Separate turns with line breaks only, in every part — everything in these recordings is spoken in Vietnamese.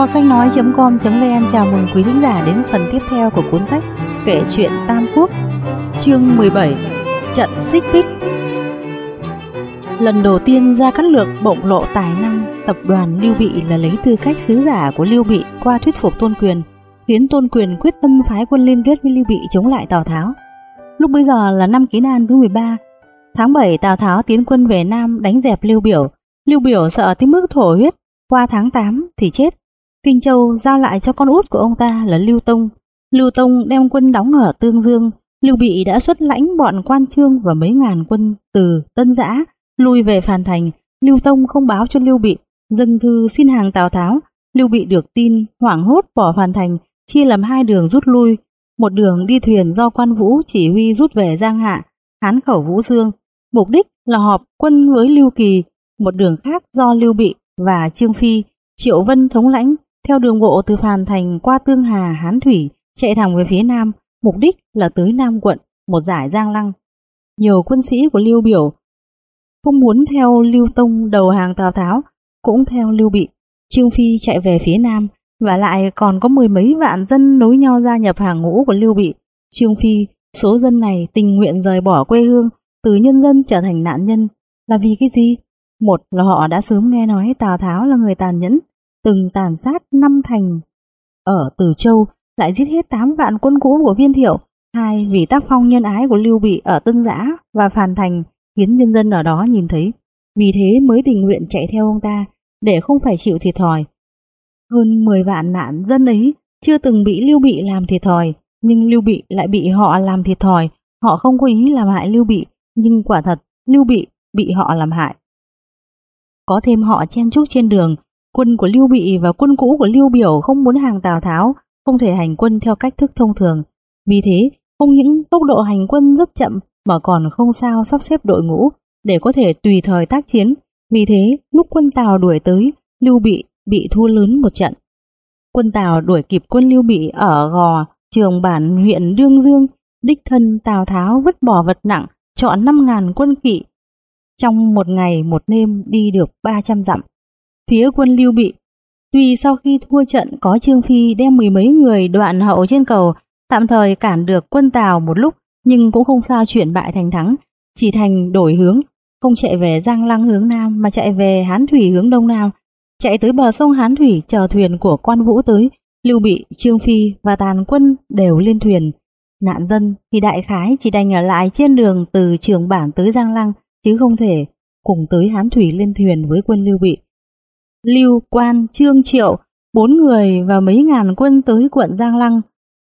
Kho sách nói.com.vn chào mừng quý thính giả đến phần tiếp theo của cuốn sách Kể chuyện Tam Quốc, Chương 17 Trận xích bích Lần đầu tiên ra cắt lược bộc lộ tài năng, tập đoàn Lưu Bị là lấy tư cách sứ giả của Lưu Bị qua thuyết phục Tôn Quyền, khiến Tôn Quyền quyết tâm phái quân liên kết với Lưu Bị chống lại Tào Tháo. Lúc bây giờ là năm ký An thứ 13 Tháng 7 Tào Tháo tiến quân về Nam đánh dẹp Lưu Biểu Lưu Biểu sợ tới mức thổ huyết qua tháng 8 thì chết Kinh Châu giao lại cho con út của ông ta là Lưu Tông. Lưu Tông đem quân đóng ở Tương Dương. Lưu Bị đã xuất lãnh bọn quan trương và mấy ngàn quân từ Tân Giã lui về Phàn Thành. Lưu Tông không báo cho Lưu Bị, dâng thư xin hàng Tào Tháo. Lưu Bị được tin, hoảng hốt bỏ Phàn Thành, chia làm hai đường rút lui. Một đường đi thuyền do quan vũ chỉ huy rút về Giang Hạ, Hán Khẩu Vũ Dương. Mục đích là họp quân với Lưu Kỳ. Một đường khác do Lưu Bị và Trương Phi, Triệu Vân thống lãnh theo đường bộ từ Phàn Thành qua Tương Hà, Hán Thủy, chạy thẳng về phía Nam, mục đích là tới Nam quận, một giải Giang Lăng. Nhiều quân sĩ của Lưu Biểu không muốn theo Lưu Tông đầu hàng Tào Tháo, cũng theo Lưu Bị. Trương Phi chạy về phía Nam, và lại còn có mười mấy vạn dân nối nhau gia nhập hàng ngũ của Lưu Bị. Trương Phi, số dân này tình nguyện rời bỏ quê hương, từ nhân dân trở thành nạn nhân, là vì cái gì? Một là họ đã sớm nghe nói Tào Tháo là người tàn nhẫn, từng tàn sát năm thành ở Từ Châu, lại giết hết 8 vạn quân cũ của Viên Thiệu. Hai, vì tác phong nhân ái của Lưu Bị ở Tân Giã và Phàn Thành khiến nhân dân ở đó nhìn thấy. Vì thế mới tình nguyện chạy theo ông ta để không phải chịu thiệt thòi. Hơn 10 vạn nạn dân ấy chưa từng bị Lưu Bị làm thiệt thòi, nhưng Lưu Bị lại bị họ làm thiệt thòi. Họ không có ý làm hại Lưu Bị, nhưng quả thật Lưu Bị bị họ làm hại. Có thêm họ chen chúc trên đường, Quân của Lưu Bị và quân cũ của Lưu Biểu không muốn hàng Tào Tháo, không thể hành quân theo cách thức thông thường. Vì thế, không những tốc độ hành quân rất chậm mà còn không sao sắp xếp đội ngũ để có thể tùy thời tác chiến. Vì thế, lúc quân Tào đuổi tới, Lưu Bị bị thua lớn một trận. Quân Tào đuổi kịp quân Lưu Bị ở Gò, trường bản huyện Đương Dương, đích thân Tào Tháo vứt bỏ vật nặng, chọn 5.000 quân kỵ. Trong một ngày một đêm đi được 300 dặm phía quân Lưu Bị. Tuy sau khi thua trận có Trương Phi đem mười mấy người đoạn hậu trên cầu, tạm thời cản được quân Tào một lúc, nhưng cũng không sao chuyển bại thành thắng, chỉ thành đổi hướng, không chạy về Giang Lăng hướng Nam mà chạy về Hán Thủy hướng Đông Nam, chạy tới bờ sông Hán Thủy chờ thuyền của quan vũ tới, Lưu Bị, Trương Phi và tàn quân đều lên thuyền. Nạn dân thì đại khái chỉ đành ở lại trên đường từ trường bản tới Giang Lăng, chứ không thể cùng tới Hán Thủy lên thuyền với quân Lưu Bị. Lưu Quan, Trương Triệu, bốn người và mấy ngàn quân tới quận Giang Lăng.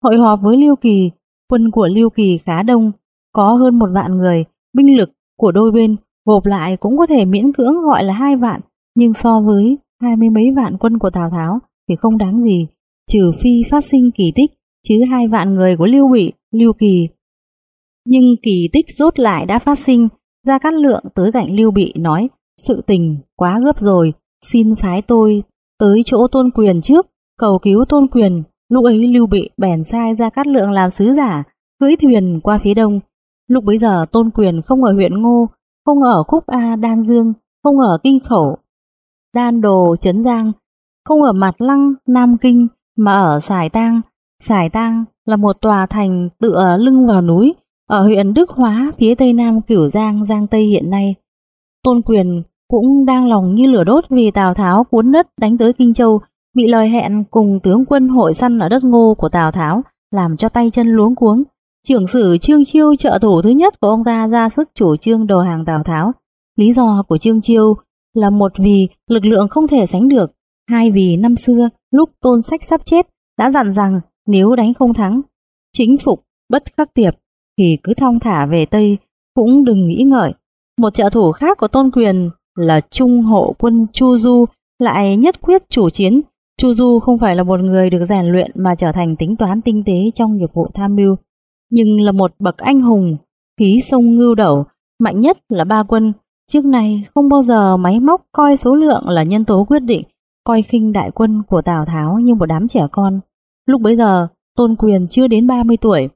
Hội họp với Lưu Kỳ, quân của Lưu Kỳ khá đông, có hơn một vạn người, binh lực của đôi bên gộp lại cũng có thể miễn cưỡng gọi là hai vạn, nhưng so với hai mươi mấy vạn quân của Tào Tháo thì không đáng gì, trừ phi phát sinh kỳ tích, chứ hai vạn người của Lưu Bị, Lưu Kỳ. Nhưng kỳ tích rốt lại đã phát sinh, Gia Cát Lượng tới cạnh Lưu Bị nói, sự tình quá gấp rồi, Xin phái tôi tới chỗ tôn quyền trước, cầu cứu tôn quyền. Lúc ấy Lưu Bị bèn sai ra cát lượng làm sứ giả, cưỡi thuyền qua phía đông. Lúc bấy giờ tôn quyền không ở huyện Ngô, không ở Khúc A Đan Dương, không ở Kinh Khẩu, Đan Đồ Trấn Giang, không ở Mặt Lăng, Nam Kinh, mà ở Sài Tang. Sài Tang là một tòa thành tựa lưng vào núi, ở huyện Đức Hóa, phía tây nam Cửu Giang, Giang Tây hiện nay. Tôn quyền cũng đang lòng như lửa đốt vì Tào Tháo cuốn đất đánh tới Kinh Châu, bị lời hẹn cùng tướng quân hội săn ở đất ngô của Tào Tháo, làm cho tay chân luống cuống. Trưởng sử Trương Chiêu trợ thủ thứ nhất của ông ta ra sức chủ trương đồ hàng Tào Tháo. Lý do của Trương Chiêu là một vì lực lượng không thể sánh được, hai vì năm xưa lúc tôn sách sắp chết đã dặn rằng nếu đánh không thắng, chính phục bất khắc tiệp thì cứ thong thả về Tây cũng đừng nghĩ ngợi. Một trợ thủ khác của tôn quyền là trung hộ quân Chu Du lại nhất quyết chủ chiến. Chu Du không phải là một người được rèn luyện mà trở thành tính toán tinh tế trong nghiệp vụ tham mưu, nhưng là một bậc anh hùng, khí sông ngưu đầu, mạnh nhất là ba quân. Trước này không bao giờ máy móc coi số lượng là nhân tố quyết định, coi khinh đại quân của Tào Tháo như một đám trẻ con. Lúc bấy giờ, Tôn Quyền chưa đến 30 tuổi,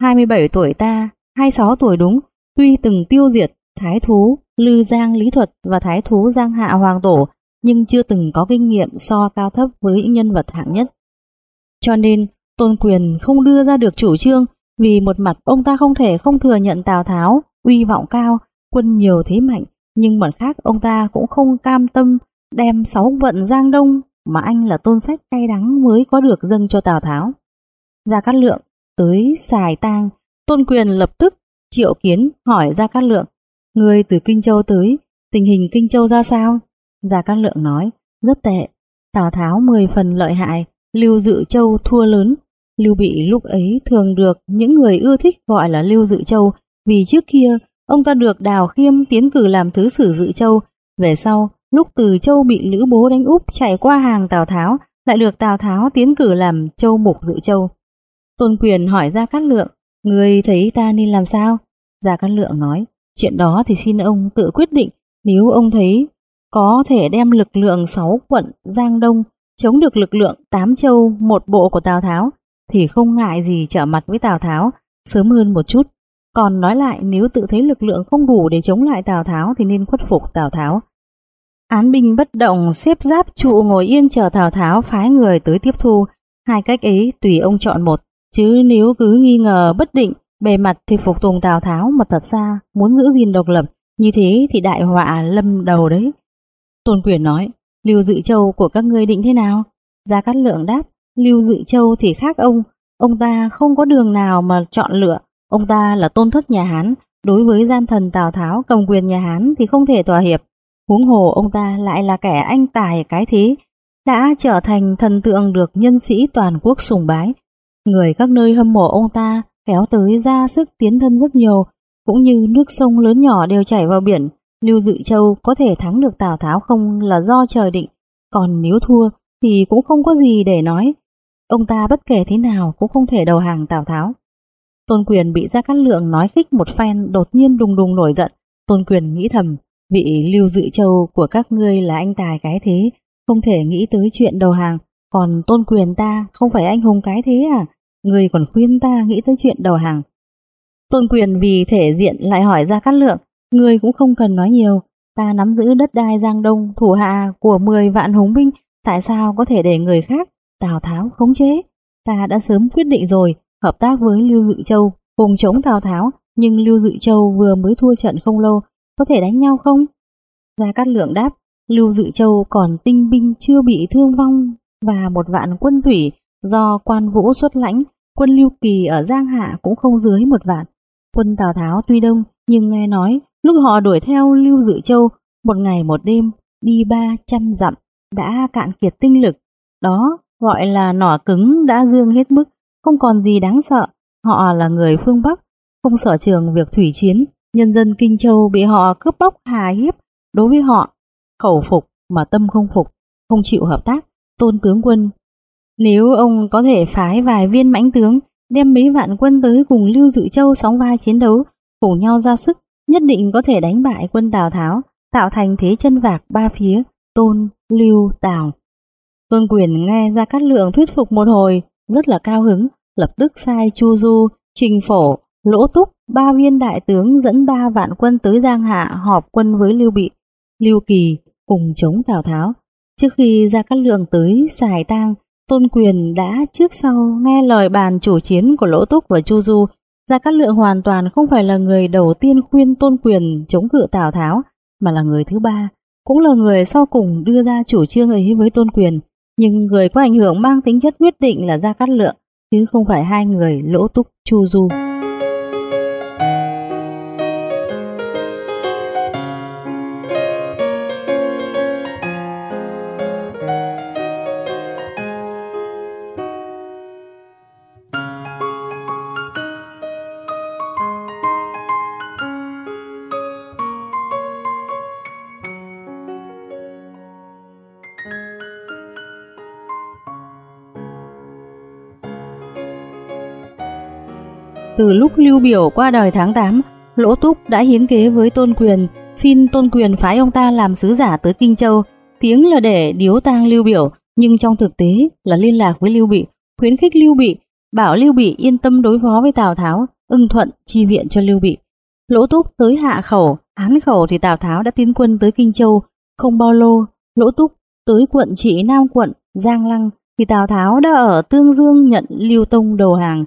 27 tuổi ta, 26 tuổi đúng, tuy từng tiêu diệt thái thú Lư Giang Lý Thuật và thái thú Giang Hạ Hoàng Tổ, nhưng chưa từng có kinh nghiệm so cao thấp với những nhân vật hạng nhất. Cho nên, Tôn Quyền không đưa ra được chủ trương vì một mặt ông ta không thể không thừa nhận Tào Tháo uy vọng cao, quân nhiều thế mạnh, nhưng mặt khác ông ta cũng không cam tâm đem sáu vận Giang Đông mà anh là tôn sách cay đắng mới có được dâng cho Tào Tháo. Gia Cát Lượng tới xài tang, Tôn Quyền lập tức triệu kiến hỏi Gia Cát Lượng, người từ Kinh Châu tới, tình hình Kinh Châu ra sao? Gia Cát Lượng nói, rất tệ, Tào Tháo 10 phần lợi hại, Lưu Dự Châu thua lớn. Lưu Bị lúc ấy thường được những người ưa thích gọi là Lưu Dự Châu vì trước kia ông ta được Đào Khiêm tiến cử làm thứ sử Dự Châu. Về sau, lúc Từ Châu bị Lữ Bố đánh úp chạy qua hàng Tào Tháo, lại được Tào Tháo tiến cử làm Châu Mục Dự Châu. Tôn Quyền hỏi Gia Cát Lượng, người thấy ta nên làm sao? Gia Cát Lượng nói, chuyện đó thì xin ông tự quyết định, nếu ông thấy có thể đem lực lượng 6 quận Giang Đông chống được lực lượng 8 châu một bộ của Tào Tháo, thì không ngại gì trở mặt với Tào Tháo, sớm hơn một chút. Còn nói lại, nếu tự thấy lực lượng không đủ để chống lại Tào Tháo thì nên khuất phục Tào Tháo. Án binh bất động, xếp giáp trụ ngồi yên chờ Tào Tháo phái người tới tiếp thu. Hai cách ấy tùy ông chọn một. Chứ nếu cứ nghi ngờ bất định, bề mặt thì phục tùng Tào Tháo mà thật ra muốn giữ gìn độc lập, như thế thì đại họa lâm đầu đấy. Tôn Quyền nói, Lưu Dự Châu của các ngươi định thế nào? Gia Cát Lượng đáp, Lưu Dự Châu thì khác ông, ông ta không có đường nào mà chọn lựa, ông ta là tôn thất nhà Hán, đối với gian thần Tào Tháo cầm quyền nhà Hán thì không thể tòa hiệp. Huống hồ ông ta lại là kẻ anh tài cái thế, đã trở thành thần tượng được nhân sĩ toàn quốc sùng bái. Người các nơi hâm mộ ông ta kéo tới ra sức tiến thân rất nhiều, cũng như nước sông lớn nhỏ đều chảy vào biển, Lưu Dự Châu có thể thắng được Tào Tháo không là do trời định, còn nếu thua thì cũng không có gì để nói. Ông ta bất kể thế nào cũng không thể đầu hàng Tào Tháo. Tôn Quyền bị Gia Cát Lượng nói khích một phen đột nhiên đùng đùng nổi giận. Tôn Quyền nghĩ thầm, vị Lưu Dự Châu của các ngươi là anh tài cái thế, không thể nghĩ tới chuyện đầu hàng. Còn Tôn Quyền ta không phải anh hùng cái thế à? Người còn khuyên ta nghĩ tới chuyện đầu hàng. Tôn Quyền vì thể diện lại hỏi Gia Cát Lượng, Người cũng không cần nói nhiều, ta nắm giữ đất đai Giang Đông thủ hạ của 10 vạn hùng binh, tại sao có thể để người khác, Tào Tháo khống chế? Ta đã sớm quyết định rồi, hợp tác với Lưu Dự Châu cùng chống Tào Tháo, nhưng Lưu Dự Châu vừa mới thua trận không lâu, có thể đánh nhau không? Gia Cát Lượng đáp, Lưu Dự Châu còn tinh binh chưa bị thương vong và một vạn quân thủy do quan vũ xuất lãnh, quân Lưu Kỳ ở Giang Hạ cũng không dưới một vạn. Quân Tào Tháo tuy đông nhưng nghe nói lúc họ đuổi theo Lưu Dự Châu một ngày một đêm đi 300 dặm đã cạn kiệt tinh lực. Đó gọi là nỏ cứng đã dương hết mức, không còn gì đáng sợ. Họ là người phương Bắc, không sở trường việc thủy chiến. Nhân dân Kinh Châu bị họ cướp bóc hà hiếp. Đối với họ, khẩu phục mà tâm không phục, không chịu hợp tác. Tôn tướng quân, nếu ông có thể phái vài viên mãnh tướng đem mấy vạn quân tới cùng Lưu Dự Châu sóng vai chiến đấu cùng nhau ra sức, nhất định có thể đánh bại quân Tào Tháo, tạo thành thế chân vạc ba phía, Tôn, Lưu, Tào. Tôn Quyền nghe ra Cát Lượng thuyết phục một hồi, rất là cao hứng, lập tức sai Chu Du, Trình Phổ, Lỗ Túc, ba viên đại tướng dẫn ba vạn quân tới Giang Hạ họp quân với Lưu Bị, Lưu Kỳ cùng chống Tào Tháo. Trước khi ra Cát Lượng tới xài tang, Tôn Quyền đã trước sau nghe lời bàn chủ chiến của Lỗ Túc và Chu Du Gia Cát Lượng hoàn toàn không phải là người đầu tiên khuyên tôn quyền chống cự Tào Tháo, mà là người thứ ba, cũng là người sau cùng đưa ra chủ trương ấy với tôn quyền. Nhưng người có ảnh hưởng mang tính chất quyết định là Gia Cát Lượng, chứ không phải hai người lỗ túc chu du. Từ lúc Lưu Biểu qua đời tháng 8, Lỗ Túc đã hiến kế với Tôn Quyền, xin Tôn Quyền phái ông ta làm sứ giả tới Kinh Châu. tiếng là để điếu tang Lưu Biểu, nhưng trong thực tế là liên lạc với Lưu Bị, khuyến khích Lưu Bị, bảo Lưu Bị yên tâm đối phó với Tào Tháo, ưng thuận chi viện cho Lưu Bị. Lỗ Túc tới Hạ Khẩu, Hán Khẩu thì Tào Tháo đã tiến quân tới Kinh Châu, không bao lâu, Lỗ Túc tới quận trị Nam quận, Giang Lăng thì Tào Tháo đã ở Tương Dương nhận Lưu Tông đầu hàng,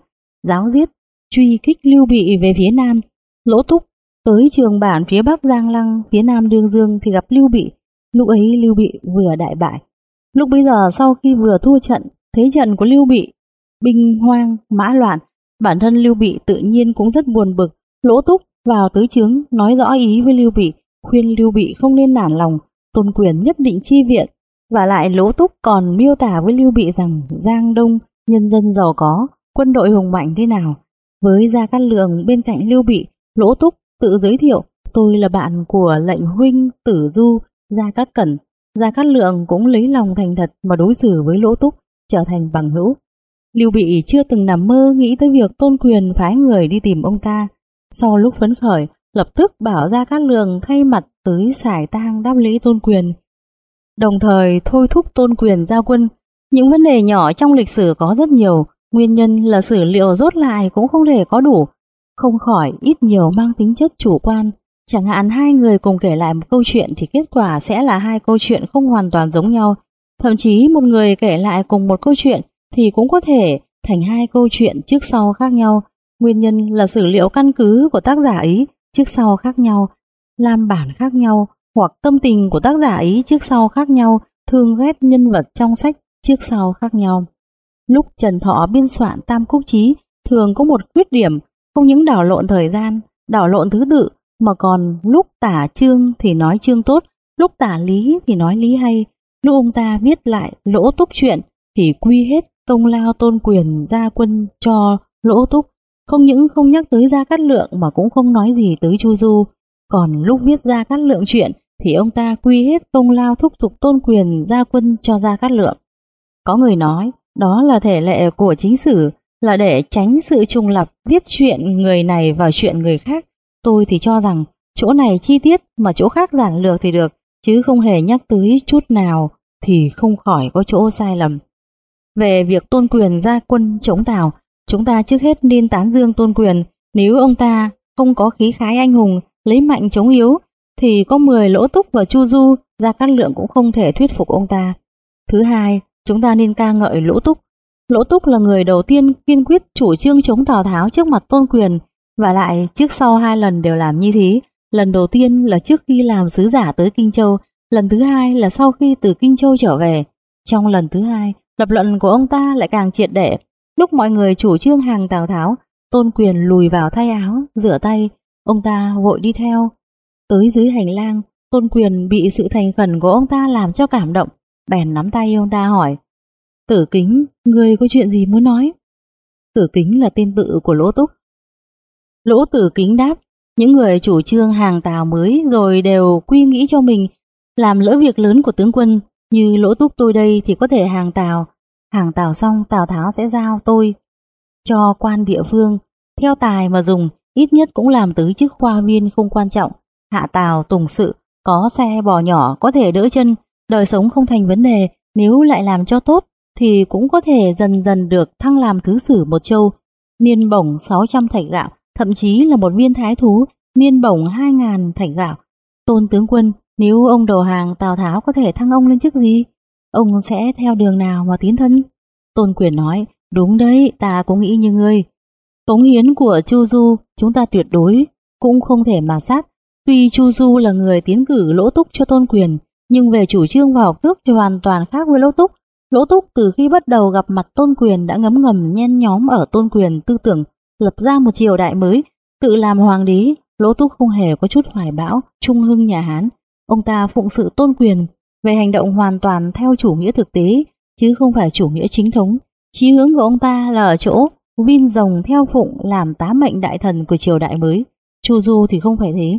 giáo giết, truy kích Lưu Bị về phía Nam. Lỗ Túc tới trường bản phía Bắc Giang Lăng, phía Nam Đương Dương thì gặp Lưu Bị. Lúc ấy Lưu Bị vừa đại bại. Lúc bây giờ sau khi vừa thua trận, thế trận của Lưu Bị, binh hoang, mã loạn, bản thân Lưu Bị tự nhiên cũng rất buồn bực. Lỗ Túc vào tới chướng nói rõ ý với Lưu Bị, khuyên Lưu Bị không nên nản lòng, tôn quyền nhất định chi viện. Và lại Lỗ Túc còn miêu tả với Lưu Bị rằng Giang Đông nhân dân giàu có, quân đội hùng mạnh thế nào. Với Gia Cát Lượng bên cạnh Lưu Bị, Lỗ Túc tự giới thiệu tôi là bạn của lệnh huynh Tử Du, Gia Cát Cẩn. Gia Cát Lượng cũng lấy lòng thành thật mà đối xử với Lỗ Túc, trở thành bằng hữu. Lưu Bị chưa từng nằm mơ nghĩ tới việc tôn quyền phái người đi tìm ông ta. Sau lúc phấn khởi, lập tức bảo Gia Cát Lượng thay mặt tới xài tang đáp lễ tôn quyền. Đồng thời thôi thúc tôn quyền giao quân. Những vấn đề nhỏ trong lịch sử có rất nhiều, nguyên nhân là sử liệu rốt lại cũng không thể có đủ, không khỏi ít nhiều mang tính chất chủ quan. Chẳng hạn hai người cùng kể lại một câu chuyện thì kết quả sẽ là hai câu chuyện không hoàn toàn giống nhau. Thậm chí một người kể lại cùng một câu chuyện thì cũng có thể thành hai câu chuyện trước sau khác nhau. Nguyên nhân là sử liệu căn cứ của tác giả ý trước sau khác nhau, làm bản khác nhau hoặc tâm tình của tác giả ý trước sau khác nhau, thương ghét nhân vật trong sách trước sau khác nhau. Lúc Trần Thọ biên soạn Tam Cúc Chí thường có một khuyết điểm không những đảo lộn thời gian, đảo lộn thứ tự, mà còn lúc tả chương thì nói chương tốt, lúc tả lý thì nói lý hay. Lúc ông ta viết lại lỗ túc chuyện thì quy hết công lao tôn quyền gia quân cho lỗ túc. Không những không nhắc tới Gia Cát Lượng mà cũng không nói gì tới Chu Du. Còn lúc viết Gia Cát Lượng chuyện thì ông ta quy hết công lao thúc giục tôn quyền gia quân cho Gia Cát Lượng. Có người nói đó là thể lệ của chính sử là để tránh sự trùng lập viết chuyện người này vào chuyện người khác. Tôi thì cho rằng chỗ này chi tiết mà chỗ khác giản lược thì được, chứ không hề nhắc tới chút nào thì không khỏi có chỗ sai lầm. Về việc tôn quyền ra quân chống Tào, chúng ta trước hết nên tán dương tôn quyền. Nếu ông ta không có khí khái anh hùng, lấy mạnh chống yếu, thì có 10 lỗ túc và chu du, ra cát lượng cũng không thể thuyết phục ông ta. Thứ hai, chúng ta nên ca ngợi lỗ túc Lỗ Túc là người đầu tiên kiên quyết chủ trương chống Tào Tháo trước mặt tôn quyền và lại trước sau hai lần đều làm như thế. Lần đầu tiên là trước khi làm sứ giả tới Kinh Châu, lần thứ hai là sau khi từ Kinh Châu trở về. Trong lần thứ hai, lập luận của ông ta lại càng triệt để. Lúc mọi người chủ trương hàng Tào Tháo, tôn quyền lùi vào thay áo, rửa tay, ông ta vội đi theo. Tới dưới hành lang, tôn quyền bị sự thành khẩn của ông ta làm cho cảm động, bèn nắm tay ông ta hỏi Tử kính, ngươi có chuyện gì muốn nói? Tử kính là tên tự của lỗ túc. Lỗ tử kính đáp, những người chủ trương hàng tào mới rồi đều quy nghĩ cho mình làm lỡ việc lớn của tướng quân như lỗ túc tôi đây thì có thể hàng tào. Hàng tào xong Tào Tháo sẽ giao tôi cho quan địa phương theo tài mà dùng ít nhất cũng làm tứ chức khoa viên không quan trọng. Hạ tào tùng sự có xe bò nhỏ có thể đỡ chân đời sống không thành vấn đề nếu lại làm cho tốt thì cũng có thể dần dần được thăng làm thứ sử một châu, niên bổng 600 thạch gạo, thậm chí là một viên thái thú, niên bổng 2.000 thạch gạo. Tôn tướng quân, nếu ông đầu hàng Tào Tháo có thể thăng ông lên chức gì? Ông sẽ theo đường nào mà tiến thân? Tôn quyền nói, đúng đấy, ta cũng nghĩ như ngươi. Cống hiến của Chu Du chúng ta tuyệt đối cũng không thể mà sát. Tuy Chu Du là người tiến cử lỗ túc cho tôn quyền, nhưng về chủ trương và học tước thì hoàn toàn khác với lỗ túc. Lỗ Túc từ khi bắt đầu gặp mặt Tôn Quyền đã ngấm ngầm nhen nhóm ở Tôn Quyền tư tưởng lập ra một triều đại mới, tự làm hoàng đế. Lỗ Túc không hề có chút hoài bão, trung hưng nhà Hán. Ông ta phụng sự Tôn Quyền về hành động hoàn toàn theo chủ nghĩa thực tế, chứ không phải chủ nghĩa chính thống. Chí hướng của ông ta là ở chỗ vin rồng theo phụng làm tá mệnh đại thần của triều đại mới. Chu Du thì không phải thế.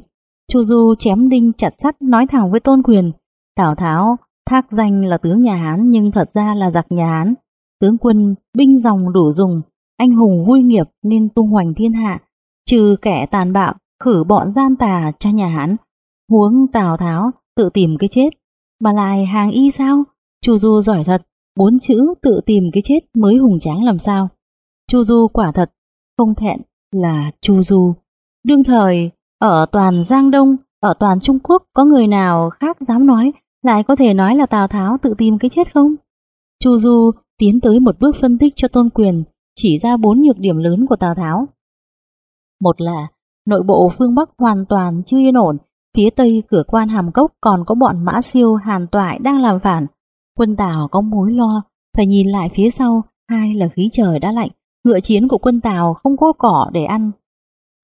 Chu Du chém đinh chặt sắt nói thẳng với Tôn Quyền. Tào Tháo Thác danh là tướng nhà Hán nhưng thật ra là giặc nhà Hán. Tướng quân, binh dòng đủ dùng, anh hùng vui nghiệp nên tung hoành thiên hạ, trừ kẻ tàn bạo, khử bọn gian tà cho nhà Hán. Huống Tào Tháo tự tìm cái chết. mà lại hàng y sao? Chu Du giỏi thật, bốn chữ tự tìm cái chết mới hùng tráng làm sao. Chu Du quả thật, không thẹn là Chu Du. Đương thời, ở toàn Giang Đông, ở toàn Trung Quốc có người nào khác dám nói, lại có thể nói là Tào Tháo tự tìm cái chết không? Chu Du tiến tới một bước phân tích cho Tôn Quyền, chỉ ra bốn nhược điểm lớn của Tào Tháo. Một là nội bộ phương Bắc hoàn toàn chưa yên ổn, phía Tây cửa quan Hàm Cốc còn có bọn Mã Siêu Hàn Toại đang làm phản. Quân Tào có mối lo, phải nhìn lại phía sau, hai là khí trời đã lạnh, ngựa chiến của quân Tào không có cỏ để ăn.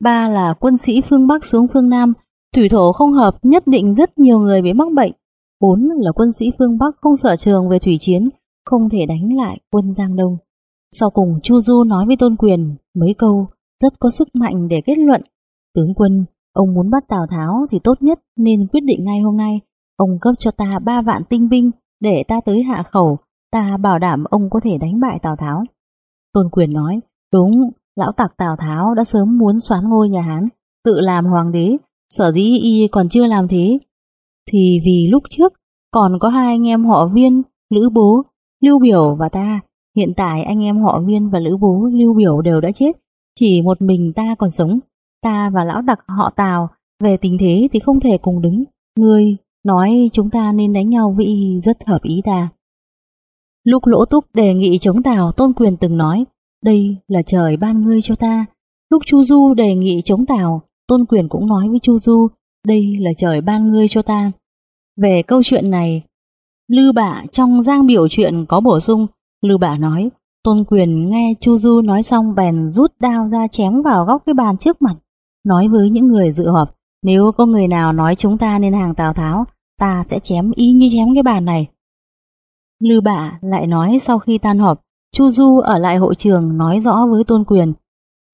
Ba là quân sĩ phương Bắc xuống phương Nam, thủy thổ không hợp nhất định rất nhiều người bị mắc bệnh. Bốn là quân sĩ phương Bắc không sở trường về thủy chiến, không thể đánh lại quân Giang Đông. Sau cùng Chu Du nói với Tôn Quyền mấy câu rất có sức mạnh để kết luận. Tướng quân, ông muốn bắt Tào Tháo thì tốt nhất nên quyết định ngay hôm nay. Ông cấp cho ta ba vạn tinh binh để ta tới hạ khẩu, ta bảo đảm ông có thể đánh bại Tào Tháo. Tôn Quyền nói, đúng, lão tặc Tào Tháo đã sớm muốn xoán ngôi nhà Hán, tự làm hoàng đế, sở dĩ y còn chưa làm thế. Thì vì lúc trước còn có hai anh em họ viên, Lữ Bố, Lưu Biểu và ta, hiện tại anh em họ viên và Lữ Bố, Lưu Biểu đều đã chết, chỉ một mình ta còn sống. Ta và lão đặc họ Tào về tình thế thì không thể cùng đứng. Ngươi nói chúng ta nên đánh nhau với y rất hợp ý ta. Lúc lỗ túc đề nghị chống Tào Tôn Quyền từng nói đây là trời ban ngươi cho ta. Lúc Chu Du đề nghị chống Tào Tôn Quyền cũng nói với Chu Du đây là trời ban ngươi cho ta. Về câu chuyện này, Lư Bạ trong giang biểu chuyện có bổ sung, Lư Bạ nói Tôn Quyền nghe Chu Du nói xong bèn rút đao ra chém vào góc cái bàn trước mặt, nói với những người dự họp, nếu có người nào nói chúng ta nên hàng Tào Tháo, ta sẽ chém y như chém cái bàn này. Lư Bạ lại nói sau khi tan họp, Chu Du ở lại hội trường nói rõ với Tôn Quyền.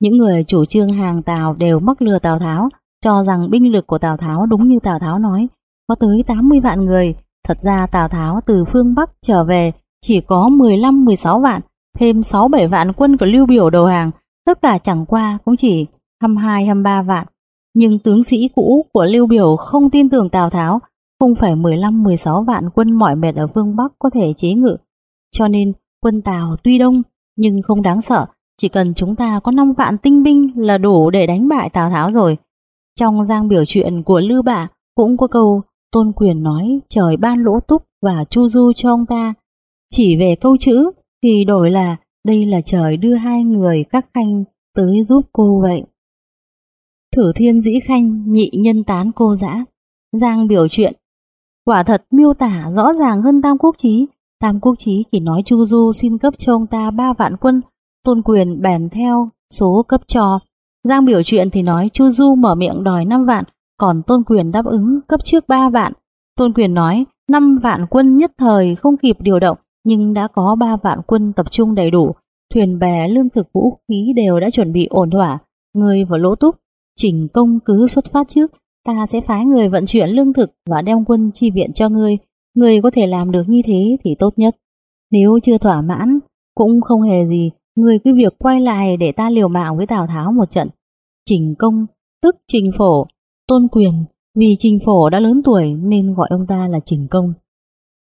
Những người chủ trương hàng Tào đều mắc lừa Tào Tháo, cho rằng binh lực của Tào Tháo đúng như Tào Tháo nói, có tới 80 vạn người. Thật ra Tào Tháo từ phương Bắc trở về chỉ có 15-16 vạn, thêm 6-7 vạn quân của Lưu Biểu đầu hàng, tất cả chẳng qua cũng chỉ 22-23 vạn. Nhưng tướng sĩ cũ của Lưu Biểu không tin tưởng Tào Tháo, không phải 15-16 vạn quân mỏi mệt ở phương Bắc có thể chế ngự. Cho nên quân Tào tuy đông nhưng không đáng sợ, chỉ cần chúng ta có 5 vạn tinh binh là đủ để đánh bại Tào Tháo rồi. Trong giang biểu chuyện của Lưu Bạ cũng có câu, Tôn Quyền nói, trời ban lỗ túc và chu du cho ông ta. Chỉ về câu chữ thì đổi là, đây là trời đưa hai người các khanh tới giúp cô vậy. Thử thiên dĩ khanh, nhị nhân tán cô dã Giang biểu chuyện, Quả thật miêu tả rõ ràng hơn Tam Quốc Chí Tam Quốc Chí chỉ nói Chu Du xin cấp cho ông ta ba vạn quân Tôn quyền bèn theo số cấp cho. Giang biểu chuyện thì nói Chu Du mở miệng đòi 5 vạn Còn Tôn quyền đáp ứng cấp trước 3 vạn. Tôn quyền nói 5 vạn quân nhất thời không kịp điều động nhưng đã có 3 vạn quân tập trung đầy đủ, thuyền bè lương thực vũ khí đều đã chuẩn bị ổn thỏa, người và lỗ túc, chỉnh công cứ xuất phát trước, ta sẽ phái người vận chuyển lương thực và đem quân chi viện cho ngươi, ngươi có thể làm được như thế thì tốt nhất. Nếu chưa thỏa mãn, cũng không hề gì, người cứ việc quay lại để ta liều mạng với Tào Tháo một trận. Trình công, tức trình phổ, tôn quyền, vì trình phổ đã lớn tuổi nên gọi ông ta là trình công.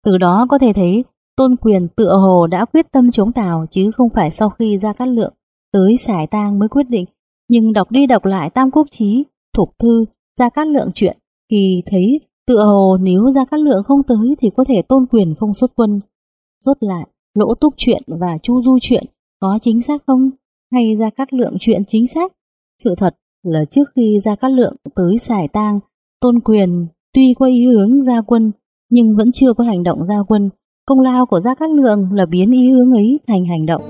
Từ đó có thể thấy Tôn Quyền tựa hồ đã quyết tâm chống Tào chứ không phải sau khi ra cát lượng tới xài tang mới quyết định. Nhưng đọc đi đọc lại Tam Quốc Chí, Thục Thư, ra cát lượng chuyện thì thấy tựa hồ nếu ra cát lượng không tới thì có thể Tôn Quyền không xuất quân. Rốt lại, lỗ túc chuyện và chu du chuyện có chính xác không? Hay gia cát lượng chuyện chính xác? Sự thật là trước khi gia cát lượng tới xài tang, Tôn Quyền tuy có ý hướng ra quân nhưng vẫn chưa có hành động ra quân Công lao của Gia Cát Lượng là biến ý hướng ấy thành hành động.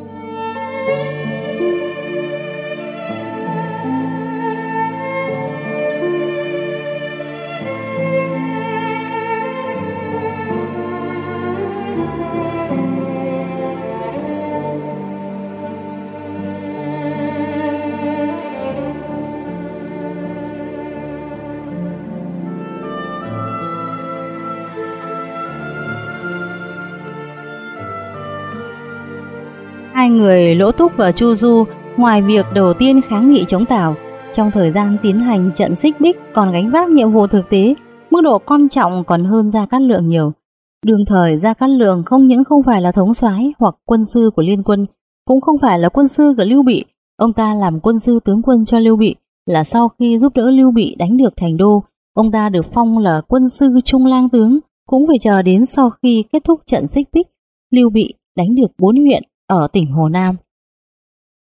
Người Lỗ Túc và Chu Du ngoài việc đầu tiên kháng nghị chống Tào, trong thời gian tiến hành trận xích bích còn gánh vác nhiệm vụ thực tế, mức độ quan trọng còn hơn Gia Cát Lượng nhiều. Đương thời Gia Cát Lượng không những không phải là thống soái hoặc quân sư của liên quân, cũng không phải là quân sư của Lưu Bị, ông ta làm quân sư tướng quân cho Lưu Bị là sau khi giúp đỡ Lưu Bị đánh được thành đô, ông ta được phong là quân sư trung lang tướng, cũng phải chờ đến sau khi kết thúc trận xích bích, Lưu Bị đánh được bốn huyện ở tỉnh Hồ Nam.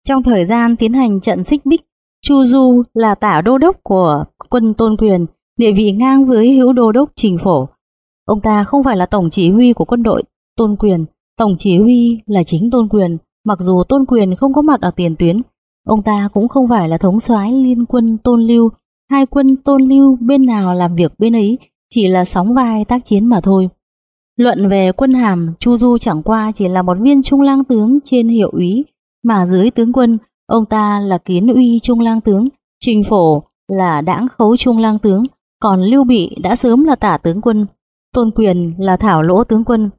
Trong thời gian tiến hành trận xích bích, Chu Du là tả đô đốc của quân Tôn Quyền, địa vị ngang với hữu đô đốc Trình Phổ. Ông ta không phải là tổng chỉ huy của quân đội Tôn Quyền, tổng chỉ huy là chính Tôn Quyền, mặc dù Tôn Quyền không có mặt ở tiền tuyến, ông ta cũng không phải là thống soái liên quân Tôn Lưu, hai quân Tôn Lưu bên nào làm việc bên ấy, chỉ là sóng vai tác chiến mà thôi. Luận về quân hàm, Chu Du chẳng qua chỉ là một viên trung lang tướng trên hiệu úy, mà dưới tướng quân, ông ta là kiến uy trung lang tướng, trình phổ là đãng khấu trung lang tướng, còn Lưu Bị đã sớm là tả tướng quân, Tôn Quyền là thảo lỗ tướng quân.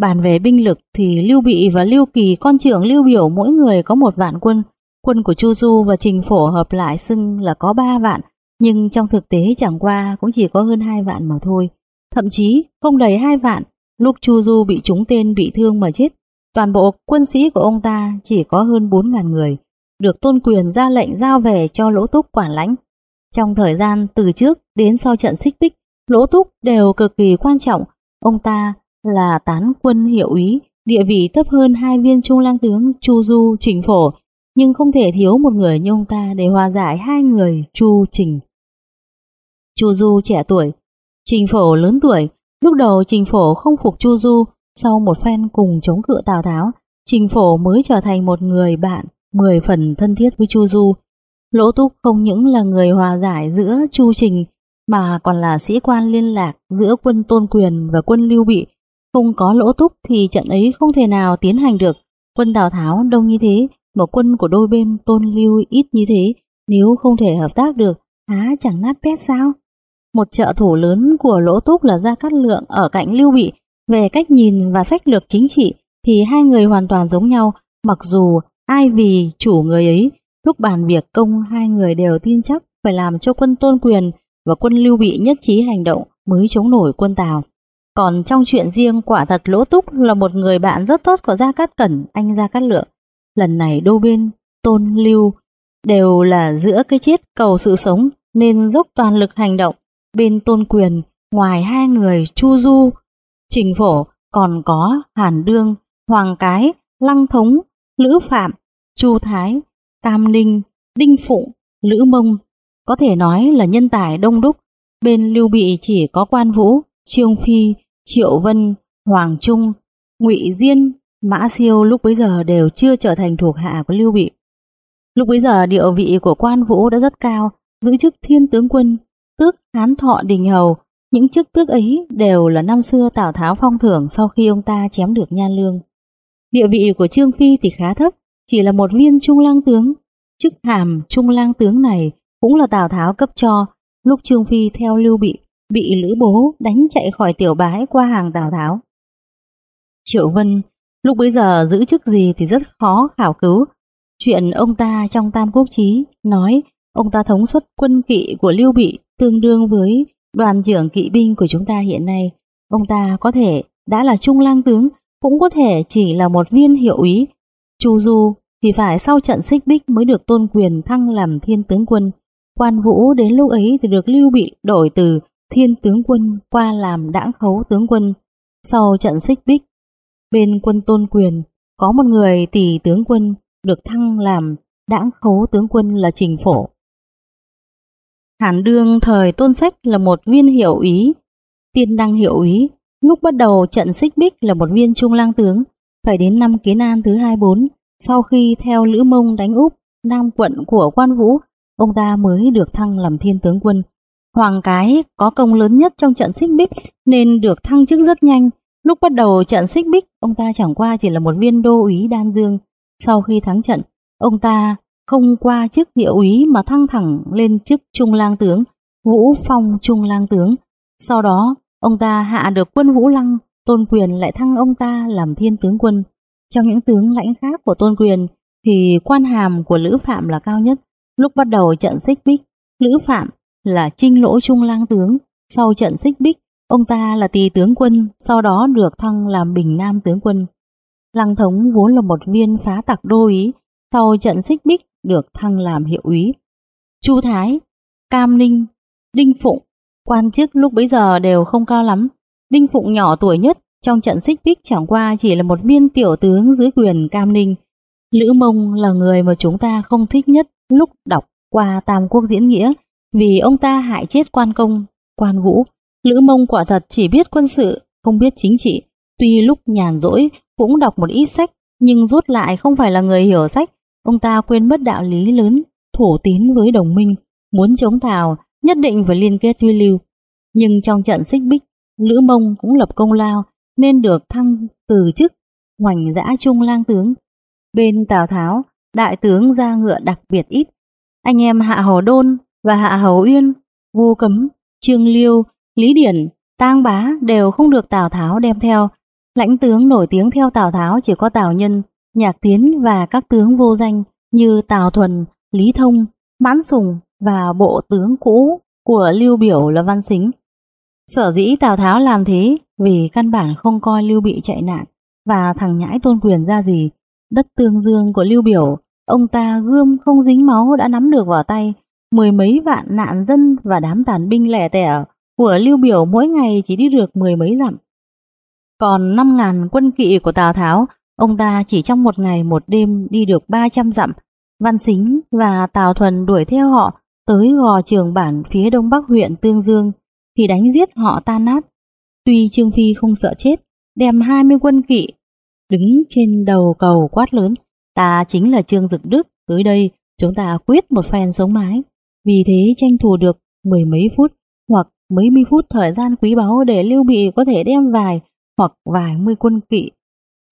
Bàn về binh lực thì Lưu Bị và Lưu Kỳ con trưởng Lưu Biểu mỗi người có một vạn quân, quân của Chu Du và Trình Phổ hợp lại xưng là có ba vạn, nhưng trong thực tế chẳng qua cũng chỉ có hơn hai vạn mà thôi. Thậm chí không đầy hai vạn, lúc Chu Du bị trúng tên bị thương mà chết, toàn bộ quân sĩ của ông ta chỉ có hơn bốn ngàn người, được tôn quyền ra lệnh giao về cho Lỗ Túc quản lãnh. Trong thời gian từ trước đến sau trận xích bích, Lỗ Túc đều cực kỳ quan trọng, ông ta là tán quân hiệu úy, địa vị thấp hơn hai viên trung lang tướng Chu Du, Trình Phổ, nhưng không thể thiếu một người như ông ta để hòa giải hai người Chu Trình. Chu Du trẻ tuổi, Trình Phổ lớn tuổi, lúc đầu Trình Phổ không phục Chu Du, sau một phen cùng chống cự Tào Tháo, Trình Phổ mới trở thành một người bạn mười phần thân thiết với Chu Du. Lỗ Túc không những là người hòa giải giữa Chu Trình mà còn là sĩ quan liên lạc giữa quân Tôn Quyền và quân Lưu Bị. Không có Lỗ Túc thì trận ấy không thể nào tiến hành được. Quân Tào Tháo đông như thế, mà quân của đôi bên Tôn Lưu ít như thế, nếu không thể hợp tác được, há chẳng nát bét sao? Một trợ thủ lớn của Lỗ Túc là Gia Cát Lượng ở cạnh Lưu Bị, về cách nhìn và sách lược chính trị thì hai người hoàn toàn giống nhau, mặc dù ai vì chủ người ấy, lúc bàn việc công hai người đều tin chắc phải làm cho quân tôn quyền và quân lưu bị nhất trí hành động mới chống nổi quân Tào. Còn trong chuyện riêng quả thật Lỗ Túc là một người bạn rất tốt của Gia Cát Cẩn, anh Gia Cát Lượng. Lần này đô bên, tôn lưu đều là giữa cái chết cầu sự sống nên dốc toàn lực hành động. Bên tôn quyền, ngoài hai người Chu Du, Trình Phổ còn có Hàn Đương, Hoàng Cái, Lăng Thống, Lữ Phạm, Chu Thái, Cam Ninh, Đinh Phụng, Lữ Mông. Có thể nói là nhân tài đông đúc. Bên Lưu Bị chỉ có Quan Vũ, Trương Phi, Triệu Vân, Hoàng Trung, Ngụy Diên, Mã Siêu lúc bấy giờ đều chưa trở thành thuộc hạ của Lưu Bị. Lúc bấy giờ địa vị của Quan Vũ đã rất cao, giữ chức thiên tướng quân, tước Hán Thọ Đình Hầu, những chức tước ấy đều là năm xưa Tào Tháo phong thưởng sau khi ông ta chém được Nhan Lương. Địa vị của Trương Phi thì khá thấp, chỉ là một viên trung lang tướng. Chức hàm trung lang tướng này cũng là Tào Tháo cấp cho, lúc Trương Phi theo Lưu Bị, bị Lữ Bố đánh chạy khỏi tiểu bái qua hàng Tào Tháo. Triệu Vân, lúc bấy giờ giữ chức gì thì rất khó khảo cứu. Chuyện ông ta trong Tam Quốc Chí nói ông ta thống suất quân kỵ của Lưu Bị tương đương với đoàn trưởng kỵ binh của chúng ta hiện nay. Ông ta có thể đã là trung lang tướng, cũng có thể chỉ là một viên hiệu úy. Chu Du thì phải sau trận xích bích mới được tôn quyền thăng làm thiên tướng quân. Quan Vũ đến lúc ấy thì được Lưu Bị đổi từ thiên tướng quân qua làm đãng khấu tướng quân. Sau trận xích bích, bên quân tôn quyền có một người tỷ tướng quân được thăng làm đãng khấu tướng quân là Trình Phổ. Hàn Đương thời tôn sách là một viên hiệu ý, tiên đăng hiệu ý, lúc bắt đầu trận xích bích là một viên trung lang tướng, phải đến năm Kiến An thứ 24, sau khi theo Lữ Mông đánh Úc, Nam quận của quan vũ, ông ta mới được thăng làm thiên tướng quân. Hoàng Cái có công lớn nhất trong trận xích bích nên được thăng chức rất nhanh. Lúc bắt đầu trận xích bích, ông ta chẳng qua chỉ là một viên đô úy đan dương. Sau khi thắng trận, ông ta không qua chức hiệu úy mà thăng thẳng lên chức trung lang tướng, Vũ Phong trung lang tướng. Sau đó, ông ta hạ được quân Vũ Lăng, Tôn Quyền lại thăng ông ta làm thiên tướng quân. Trong những tướng lãnh khác của Tôn Quyền thì quan hàm của Lữ Phạm là cao nhất. Lúc bắt đầu trận xích bích, Lữ Phạm là trinh lỗ trung lang tướng. Sau trận xích bích, Ông ta là tỳ tướng quân, sau đó được thăng làm bình nam tướng quân. Lăng thống vốn là một viên phá tặc đô ý, sau trận xích bích được thăng làm hiệu úy. Chu Thái, Cam Ninh, Đinh Phụng, quan chức lúc bấy giờ đều không cao lắm. Đinh Phụng nhỏ tuổi nhất trong trận xích bích chẳng qua chỉ là một viên tiểu tướng dưới quyền Cam Ninh. Lữ Mông là người mà chúng ta không thích nhất lúc đọc qua Tam Quốc diễn nghĩa vì ông ta hại chết quan công, quan vũ. Lữ Mông quả thật chỉ biết quân sự, không biết chính trị. Tuy lúc nhàn rỗi cũng đọc một ít sách nhưng rút lại không phải là người hiểu sách. Ông ta quên mất đạo lý lớn, thủ tín với đồng minh, muốn chống Tào nhất định phải liên kết với Lưu. Nhưng trong trận xích bích, Lữ Mông cũng lập công lao nên được thăng từ chức hoành dã trung lang tướng. Bên Tào Tháo, đại tướng ra ngựa đặc biệt ít. Anh em Hạ Hầu Đôn và Hạ Hầu Uyên, Vu Cấm, Trương Liêu, Lý Điển, Tang Bá đều không được Tào Tháo đem theo. Lãnh tướng nổi tiếng theo Tào Tháo chỉ có Tào Nhân, Nhạc Tiến và các tướng vô danh như Tào Thuần, Lý Thông, Mãn Sùng và bộ tướng cũ của Lưu Biểu là Văn Xính. Sở dĩ Tào Tháo làm thế vì căn bản không coi Lưu Bị chạy nạn và thằng nhãi tôn quyền ra gì. Đất tương dương của Lưu Biểu, ông ta gươm không dính máu đã nắm được vào tay. Mười mấy vạn nạn dân và đám tàn binh lẻ tẻ của Lưu Biểu mỗi ngày chỉ đi được mười mấy dặm. Còn năm ngàn quân kỵ của Tào Tháo, ông ta chỉ trong một ngày một đêm đi được 300 dặm. Văn Xính và Tào Thuần đuổi theo họ tới gò trường bản phía đông bắc huyện Tương Dương thì đánh giết họ tan nát. Tuy Trương Phi không sợ chết, đem 20 quân kỵ đứng trên đầu cầu quát lớn, ta chính là Trương Dực Đức, tới đây chúng ta quyết một phen sống mái. Vì thế tranh thủ được mười mấy phút hoặc mấy mươi phút thời gian quý báu để Lưu Bị có thể đem vài hoặc vài mươi quân kỵ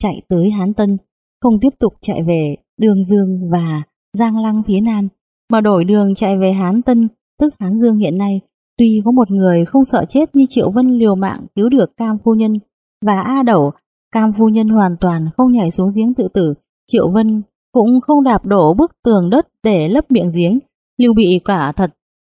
chạy tới Hán Tân, không tiếp tục chạy về Đường Dương và Giang Lăng phía Nam, mà đổi đường chạy về Hán Tân, tức Hán Dương hiện nay. Tuy có một người không sợ chết như Triệu Vân liều mạng cứu được Cam Phu Nhân và A Đẩu, Cam Phu Nhân hoàn toàn không nhảy xuống giếng tự tử, Triệu Vân cũng không đạp đổ bức tường đất để lấp miệng giếng. Lưu Bị quả thật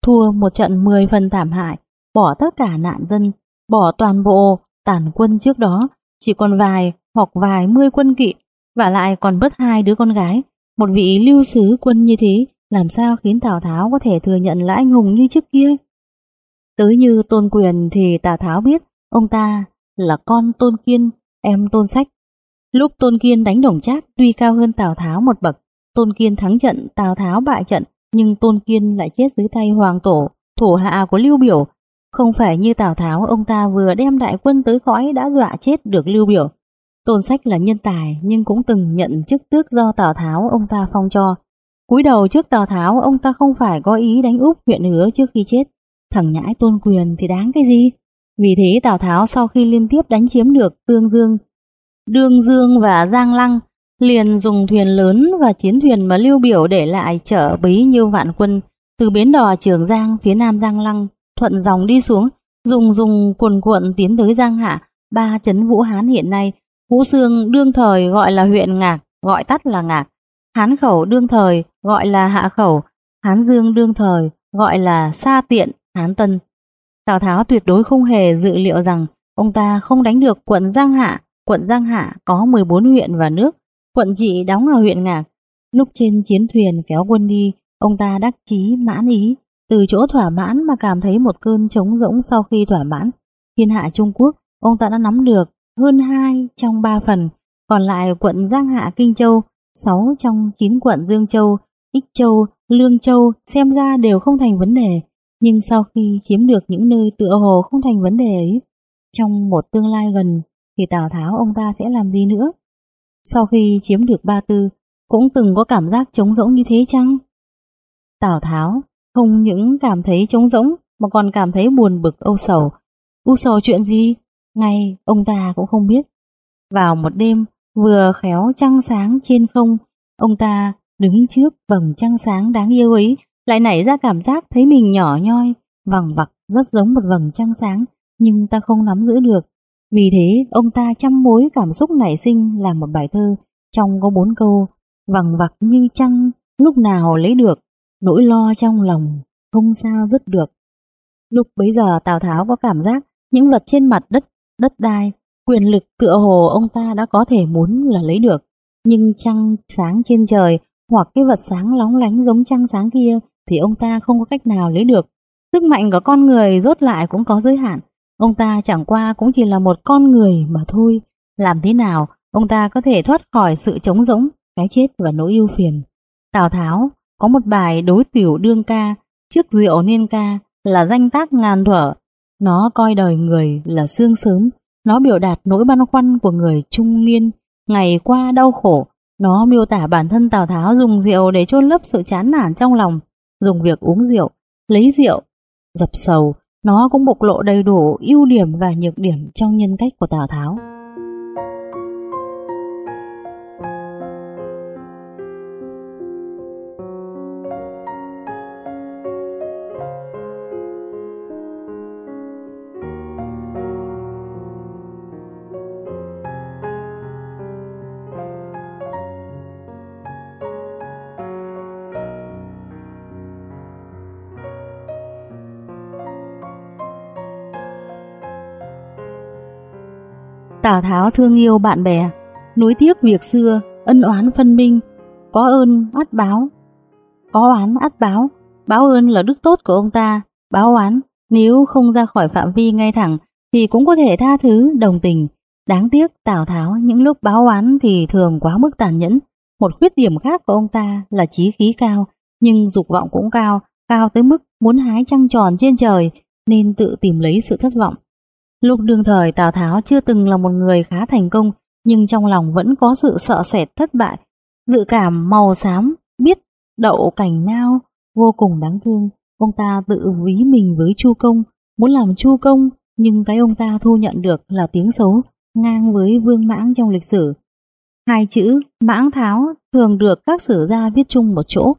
thua một trận 10 phần thảm hại, bỏ tất cả nạn dân, bỏ toàn bộ tàn quân trước đó, chỉ còn vài hoặc vài mươi quân kỵ, và lại còn bất hai đứa con gái. Một vị lưu sứ quân như thế, làm sao khiến Tào Tháo có thể thừa nhận là anh hùng như trước kia? Tới như tôn quyền thì Tào Tháo biết ông ta là con tôn kiên, em tôn sách. Lúc tôn kiên đánh đồng trác tuy cao hơn Tào Tháo một bậc, tôn kiên thắng trận, Tào Tháo bại trận, nhưng tôn kiên lại chết dưới tay hoàng tổ, thủ hạ của Lưu Biểu. Không phải như Tào Tháo ông ta vừa đem đại quân tới cõi đã dọa chết được Lưu Biểu. Tôn sách là nhân tài nhưng cũng từng nhận chức tước do Tào Tháo ông ta phong cho. cúi đầu trước Tào Tháo ông ta không phải có ý đánh úp huyện hứa trước khi chết. Thằng nhãi tôn quyền thì đáng cái gì? Vì thế Tào Tháo sau khi liên tiếp đánh chiếm được Tương Dương, Đương Dương và Giang Lăng, liền dùng thuyền lớn và chiến thuyền mà Lưu Biểu để lại chở bấy nhiêu vạn quân từ bến đò Trường Giang phía nam Giang Lăng thuận dòng đi xuống, dùng dùng cuồn cuộn tiến tới Giang Hạ, ba chấn Vũ Hán hiện nay. Ngũ Sương đương thời gọi là huyện Ngạc, gọi tắt là Ngạc. Hán khẩu đương thời gọi là Hạ khẩu, Hán Dương đương thời gọi là Sa Tiện, Hán Tân. Tào Tháo tuyệt đối không hề dự liệu rằng ông ta không đánh được quận Giang Hạ. Quận Giang Hạ có 14 huyện và nước, quận trị đóng ở huyện Ngạc. Lúc trên chiến thuyền kéo quân đi, ông ta đắc chí mãn ý, từ chỗ thỏa mãn mà cảm thấy một cơn trống rỗng sau khi thỏa mãn. Thiên hạ Trung Quốc, ông ta đã nắm được hơn 2 trong 3 phần, còn lại quận Giang Hạ Kinh Châu, 6 trong 9 quận Dương Châu, Ích Châu, Lương Châu xem ra đều không thành vấn đề. Nhưng sau khi chiếm được những nơi tựa hồ không thành vấn đề ấy, trong một tương lai gần thì Tào Tháo ông ta sẽ làm gì nữa? Sau khi chiếm được Ba Tư, cũng từng có cảm giác trống rỗng như thế chăng? Tào Tháo không những cảm thấy trống rỗng mà còn cảm thấy buồn bực âu sầu. U sầu chuyện gì? Ngay ông ta cũng không biết. Vào một đêm, vừa khéo trăng sáng trên không, ông ta đứng trước vầng trăng sáng đáng yêu ấy lại nảy ra cảm giác thấy mình nhỏ nhoi, vằng vặc rất giống một vầng trăng sáng, nhưng ta không nắm giữ được. Vì thế, ông ta chăm mối cảm xúc nảy sinh làm một bài thơ, trong có bốn câu, vằng vặc như trăng, lúc nào lấy được, nỗi lo trong lòng, không sao dứt được. Lúc bấy giờ Tào Tháo có cảm giác những vật trên mặt đất, đất đai, quyền lực tựa hồ ông ta đã có thể muốn là lấy được. Nhưng trăng sáng trên trời hoặc cái vật sáng lóng lánh giống trăng sáng kia thì ông ta không có cách nào lấy được. Sức mạnh của con người rốt lại cũng có giới hạn. Ông ta chẳng qua cũng chỉ là một con người mà thôi. Làm thế nào ông ta có thể thoát khỏi sự trống rỗng, cái chết và nỗi ưu phiền. Tào Tháo có một bài đối tiểu đương ca, trước rượu nên ca là danh tác ngàn thuở. Nó coi đời người là xương sớm, nó biểu đạt nỗi băn khoăn của người trung niên, ngày qua đau khổ. Nó miêu tả bản thân Tào Tháo dùng rượu để chôn lấp sự chán nản trong lòng, dùng việc uống rượu, lấy rượu, dập sầu. Nó cũng bộc lộ đầy đủ ưu điểm và nhược điểm trong nhân cách của Tào Tháo. Tào Tháo thương yêu bạn bè, nối tiếc việc xưa, ân oán phân minh, có ơn át báo. Có oán át báo, báo ơn là đức tốt của ông ta, báo oán nếu không ra khỏi phạm vi ngay thẳng thì cũng có thể tha thứ, đồng tình. Đáng tiếc Tào Tháo những lúc báo oán thì thường quá mức tàn nhẫn. Một khuyết điểm khác của ông ta là trí khí cao, nhưng dục vọng cũng cao, cao tới mức muốn hái trăng tròn trên trời nên tự tìm lấy sự thất vọng. Lúc đương thời Tào Tháo chưa từng là một người khá thành công, nhưng trong lòng vẫn có sự sợ sệt thất bại, dự cảm màu xám, biết đậu cảnh nao, vô cùng đáng thương. Ông ta tự ví mình với Chu Công, muốn làm Chu Công, nhưng cái ông ta thu nhận được là tiếng xấu, ngang với Vương Mãng trong lịch sử. Hai chữ Mãng Tháo thường được các sử gia viết chung một chỗ.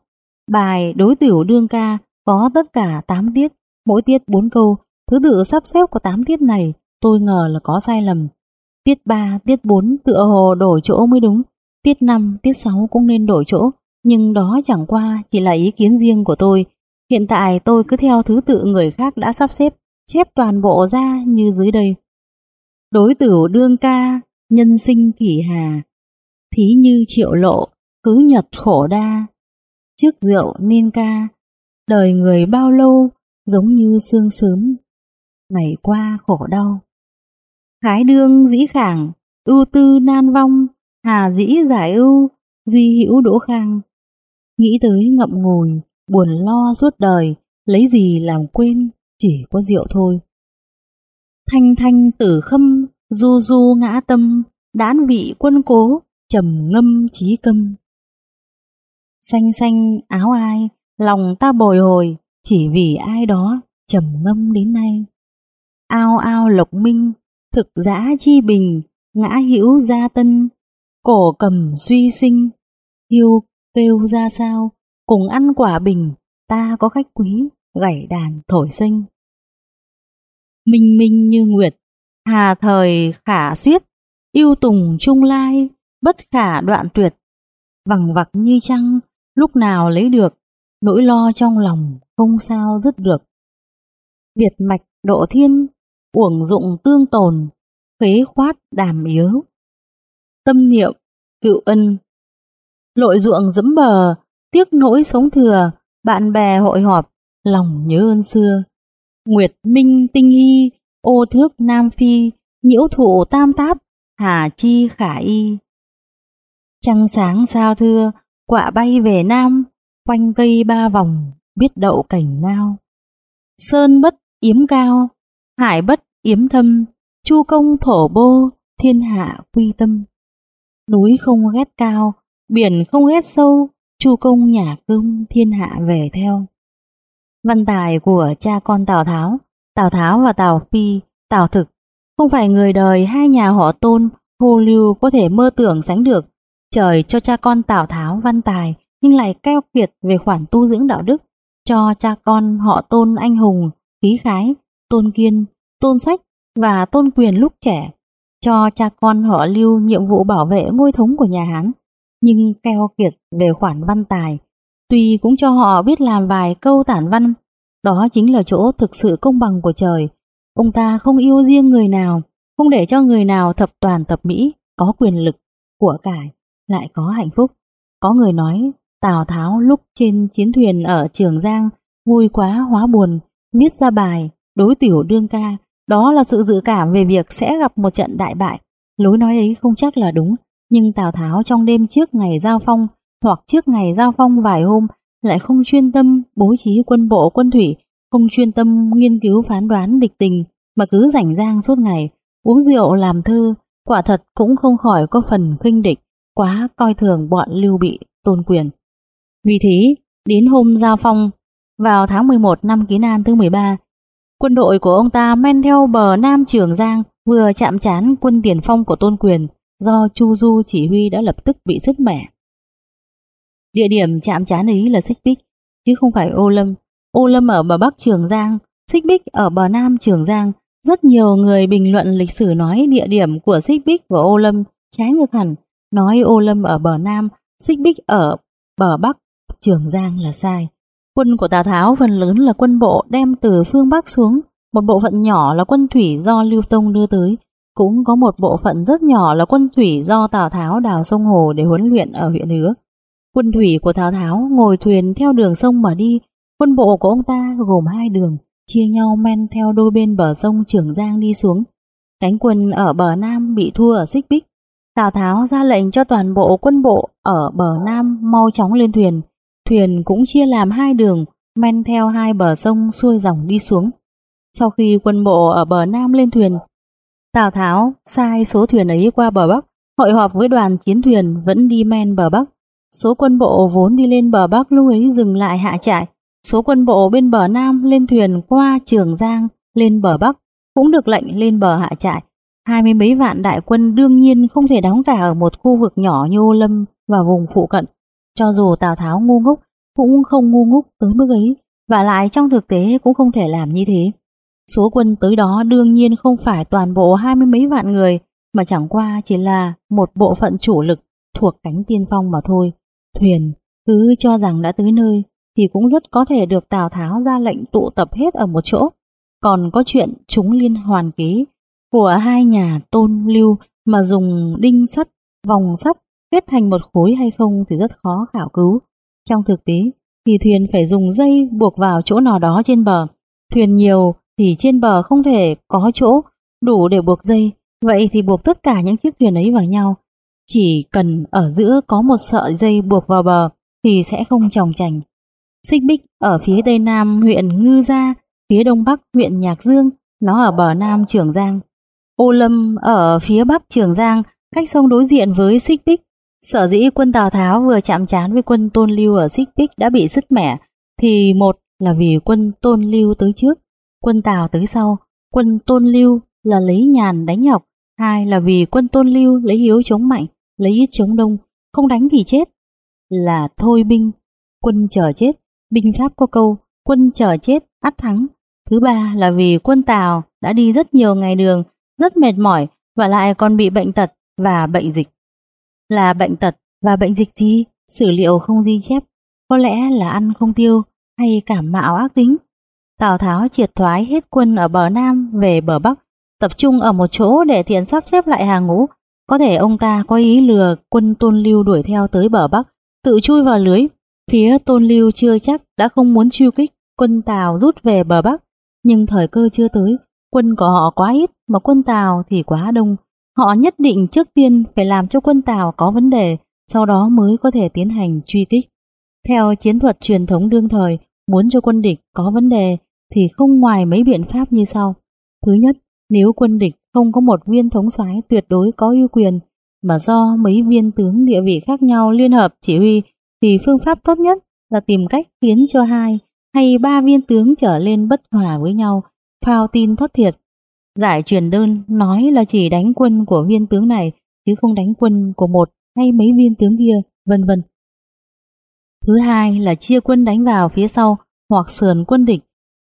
Bài đối tiểu đương ca có tất cả 8 tiết, mỗi tiết 4 câu, Thứ tự sắp xếp của 8 tiết này tôi ngờ là có sai lầm. Tiết 3, tiết 4 tựa hồ đổi chỗ mới đúng. Tiết 5, tiết 6 cũng nên đổi chỗ. Nhưng đó chẳng qua chỉ là ý kiến riêng của tôi. Hiện tại tôi cứ theo thứ tự người khác đã sắp xếp, chép toàn bộ ra như dưới đây. Đối tử đương ca, nhân sinh kỷ hà. Thí như triệu lộ, cứ nhật khổ đa. Trước rượu nên ca, đời người bao lâu giống như sương sớm ngày qua khổ đau. Khái đương dĩ khảng, ưu tư nan vong, hà dĩ giải ưu, duy hữu đỗ khang. Nghĩ tới ngậm ngùi, buồn lo suốt đời, lấy gì làm quên, chỉ có rượu thôi. Thanh thanh tử khâm, du du ngã tâm, đán vị quân cố, trầm ngâm trí câm. Xanh xanh áo ai, lòng ta bồi hồi, chỉ vì ai đó trầm ngâm đến nay ao ao lộc minh, thực giã chi bình, ngã hữu gia tân, cổ cầm suy sinh, hiu kêu ra sao, cùng ăn quả bình, ta có khách quý, gảy đàn thổi sinh. Minh minh như nguyệt, hà thời khả suyết, yêu tùng trung lai, bất khả đoạn tuyệt, vằng vặc như trăng, lúc nào lấy được, nỗi lo trong lòng không sao dứt được. Việt mạch độ thiên uổng dụng tương tồn, khế khoát đàm yếu. Tâm niệm, cựu ân. Lội ruộng dẫm bờ, tiếc nỗi sống thừa, bạn bè hội họp, lòng nhớ ơn xưa. Nguyệt minh tinh hy, ô thước nam phi, nhiễu thụ tam táp, hà chi khả y. Trăng sáng sao thưa, quạ bay về nam, quanh cây ba vòng, biết đậu cảnh nao. Sơn bất yếm cao, hải bất yếm thâm, chu công thổ bô, thiên hạ quy tâm. Núi không ghét cao, biển không ghét sâu, chu công nhà công thiên hạ về theo. Văn tài của cha con Tào Tháo, Tào Tháo và Tào Phi, Tào Thực, không phải người đời hai nhà họ tôn, hồ lưu có thể mơ tưởng sánh được. Trời cho cha con Tào Tháo văn tài, nhưng lại keo kiệt về khoản tu dưỡng đạo đức, cho cha con họ tôn anh hùng, khí khái, tôn kiên, tôn sách và tôn quyền lúc trẻ, cho cha con họ lưu nhiệm vụ bảo vệ ngôi thống của nhà Hán, nhưng keo kiệt về khoản văn tài, tuy cũng cho họ biết làm vài câu tản văn, đó chính là chỗ thực sự công bằng của trời. Ông ta không yêu riêng người nào, không để cho người nào thập toàn thập mỹ, có quyền lực, của cải, lại có hạnh phúc. Có người nói Tào Tháo lúc trên chiến thuyền ở Trường Giang vui quá hóa buồn, viết ra bài đối tiểu đương ca, đó là sự dự cảm về việc sẽ gặp một trận đại bại. Lối nói ấy không chắc là đúng, nhưng Tào Tháo trong đêm trước ngày giao phong hoặc trước ngày giao phong vài hôm lại không chuyên tâm bố trí quân bộ quân thủy, không chuyên tâm nghiên cứu phán đoán địch tình mà cứ rảnh rang suốt ngày, uống rượu làm thư, quả thật cũng không khỏi có phần khinh địch, quá coi thường bọn lưu bị tôn quyền. Vì thế, đến hôm giao phong, vào tháng 11 năm Ký An thứ 13, quân đội của ông ta men theo bờ Nam Trường Giang vừa chạm trán quân tiền phong của tôn quyền do Chu Du chỉ huy đã lập tức bị sứt mẻ. Địa điểm chạm trán ấy là Xích Bích, chứ không phải Ô Lâm. Ô Lâm ở bờ Bắc Trường Giang, Xích Bích ở bờ Nam Trường Giang. Rất nhiều người bình luận lịch sử nói địa điểm của Xích Bích và Ô Lâm trái ngược hẳn, nói Ô Lâm ở bờ Nam, Xích Bích ở bờ Bắc Trường Giang là sai. Quân của Tào Tháo phần lớn là quân bộ đem từ phương Bắc xuống, một bộ phận nhỏ là quân thủy do Lưu Tông đưa tới, cũng có một bộ phận rất nhỏ là quân thủy do Tào Tháo đào sông Hồ để huấn luyện ở huyện Hứa. Quân thủy của Tào Tháo ngồi thuyền theo đường sông mà đi, quân bộ của ông ta gồm hai đường, chia nhau men theo đôi bên bờ sông Trường Giang đi xuống. Cánh quân ở bờ Nam bị thua ở Xích Bích. Tào Tháo ra lệnh cho toàn bộ quân bộ ở bờ Nam mau chóng lên thuyền. Thuyền cũng chia làm hai đường, men theo hai bờ sông xuôi dòng đi xuống. Sau khi quân bộ ở bờ Nam lên thuyền, Tào Tháo sai số thuyền ấy qua bờ Bắc, hội họp với đoàn chiến thuyền vẫn đi men bờ Bắc. Số quân bộ vốn đi lên bờ Bắc lúc ấy dừng lại hạ trại. Số quân bộ bên bờ Nam lên thuyền qua Trường Giang lên bờ Bắc cũng được lệnh lên bờ hạ trại. Hai mươi mấy vạn đại quân đương nhiên không thể đóng cả ở một khu vực nhỏ như Âu Lâm và vùng phụ cận. Cho dù Tào Tháo ngu ngốc cũng không ngu ngốc tới mức ấy và lại trong thực tế cũng không thể làm như thế. Số quân tới đó đương nhiên không phải toàn bộ hai mươi mấy vạn người mà chẳng qua chỉ là một bộ phận chủ lực thuộc cánh tiên phong mà thôi. Thuyền cứ cho rằng đã tới nơi thì cũng rất có thể được Tào Tháo ra lệnh tụ tập hết ở một chỗ. Còn có chuyện chúng liên hoàn ký của hai nhà tôn lưu mà dùng đinh sắt, vòng sắt kết thành một khối hay không thì rất khó khảo cứu. Trong thực tế thì thuyền phải dùng dây buộc vào chỗ nào đó trên bờ. Thuyền nhiều thì trên bờ không thể có chỗ đủ để buộc dây. Vậy thì buộc tất cả những chiếc thuyền ấy vào nhau chỉ cần ở giữa có một sợi dây buộc vào bờ thì sẽ không tròng chành. Xích Bích ở phía tây nam huyện Ngư Gia, phía đông bắc huyện Nhạc Dương, nó ở bờ nam Trường Giang. Ô Lâm ở phía bắc Trường Giang, cách sông đối diện với Xích Bích. Sở dĩ quân Tào Tháo vừa chạm trán với quân Tôn Lưu ở Xích Bích đã bị sứt mẻ, thì một là vì quân Tôn Lưu tới trước, quân Tào tới sau, quân Tôn Lưu là lấy nhàn đánh nhọc, hai là vì quân Tôn Lưu lấy hiếu chống mạnh, lấy ít chống đông, không đánh thì chết. Là thôi binh, quân chờ chết, binh pháp có câu, quân chờ chết, ắt thắng. Thứ ba là vì quân Tào đã đi rất nhiều ngày đường, rất mệt mỏi và lại còn bị bệnh tật và bệnh dịch. Là bệnh tật và bệnh dịch gì? Sử liệu không ghi chép, có lẽ là ăn không tiêu hay cảm mạo ác tính. Tào Tháo triệt thoái hết quân ở bờ Nam về bờ Bắc, tập trung ở một chỗ để tiện sắp xếp lại hàng ngũ có thể ông ta có ý lừa quân tôn lưu đuổi theo tới bờ Bắc, tự chui vào lưới. Phía tôn lưu chưa chắc đã không muốn chiêu kích, quân Tào rút về bờ Bắc. Nhưng thời cơ chưa tới, quân của họ quá ít mà quân Tào thì quá đông. Họ nhất định trước tiên phải làm cho quân Tào có vấn đề, sau đó mới có thể tiến hành truy kích. Theo chiến thuật truyền thống đương thời, muốn cho quân địch có vấn đề thì không ngoài mấy biện pháp như sau. Thứ nhất, nếu quân địch không có một viên thống soái tuyệt đối có ưu quyền, mà do mấy viên tướng địa vị khác nhau liên hợp chỉ huy, thì phương pháp tốt nhất là tìm cách khiến cho hai hay ba viên tướng trở lên bất hòa với nhau, phao tin thất thiệt. Giải truyền đơn nói là chỉ đánh quân của viên tướng này, chứ không đánh quân của một hay mấy viên tướng kia, vân vân. Thứ hai là chia quân đánh vào phía sau hoặc sườn quân địch.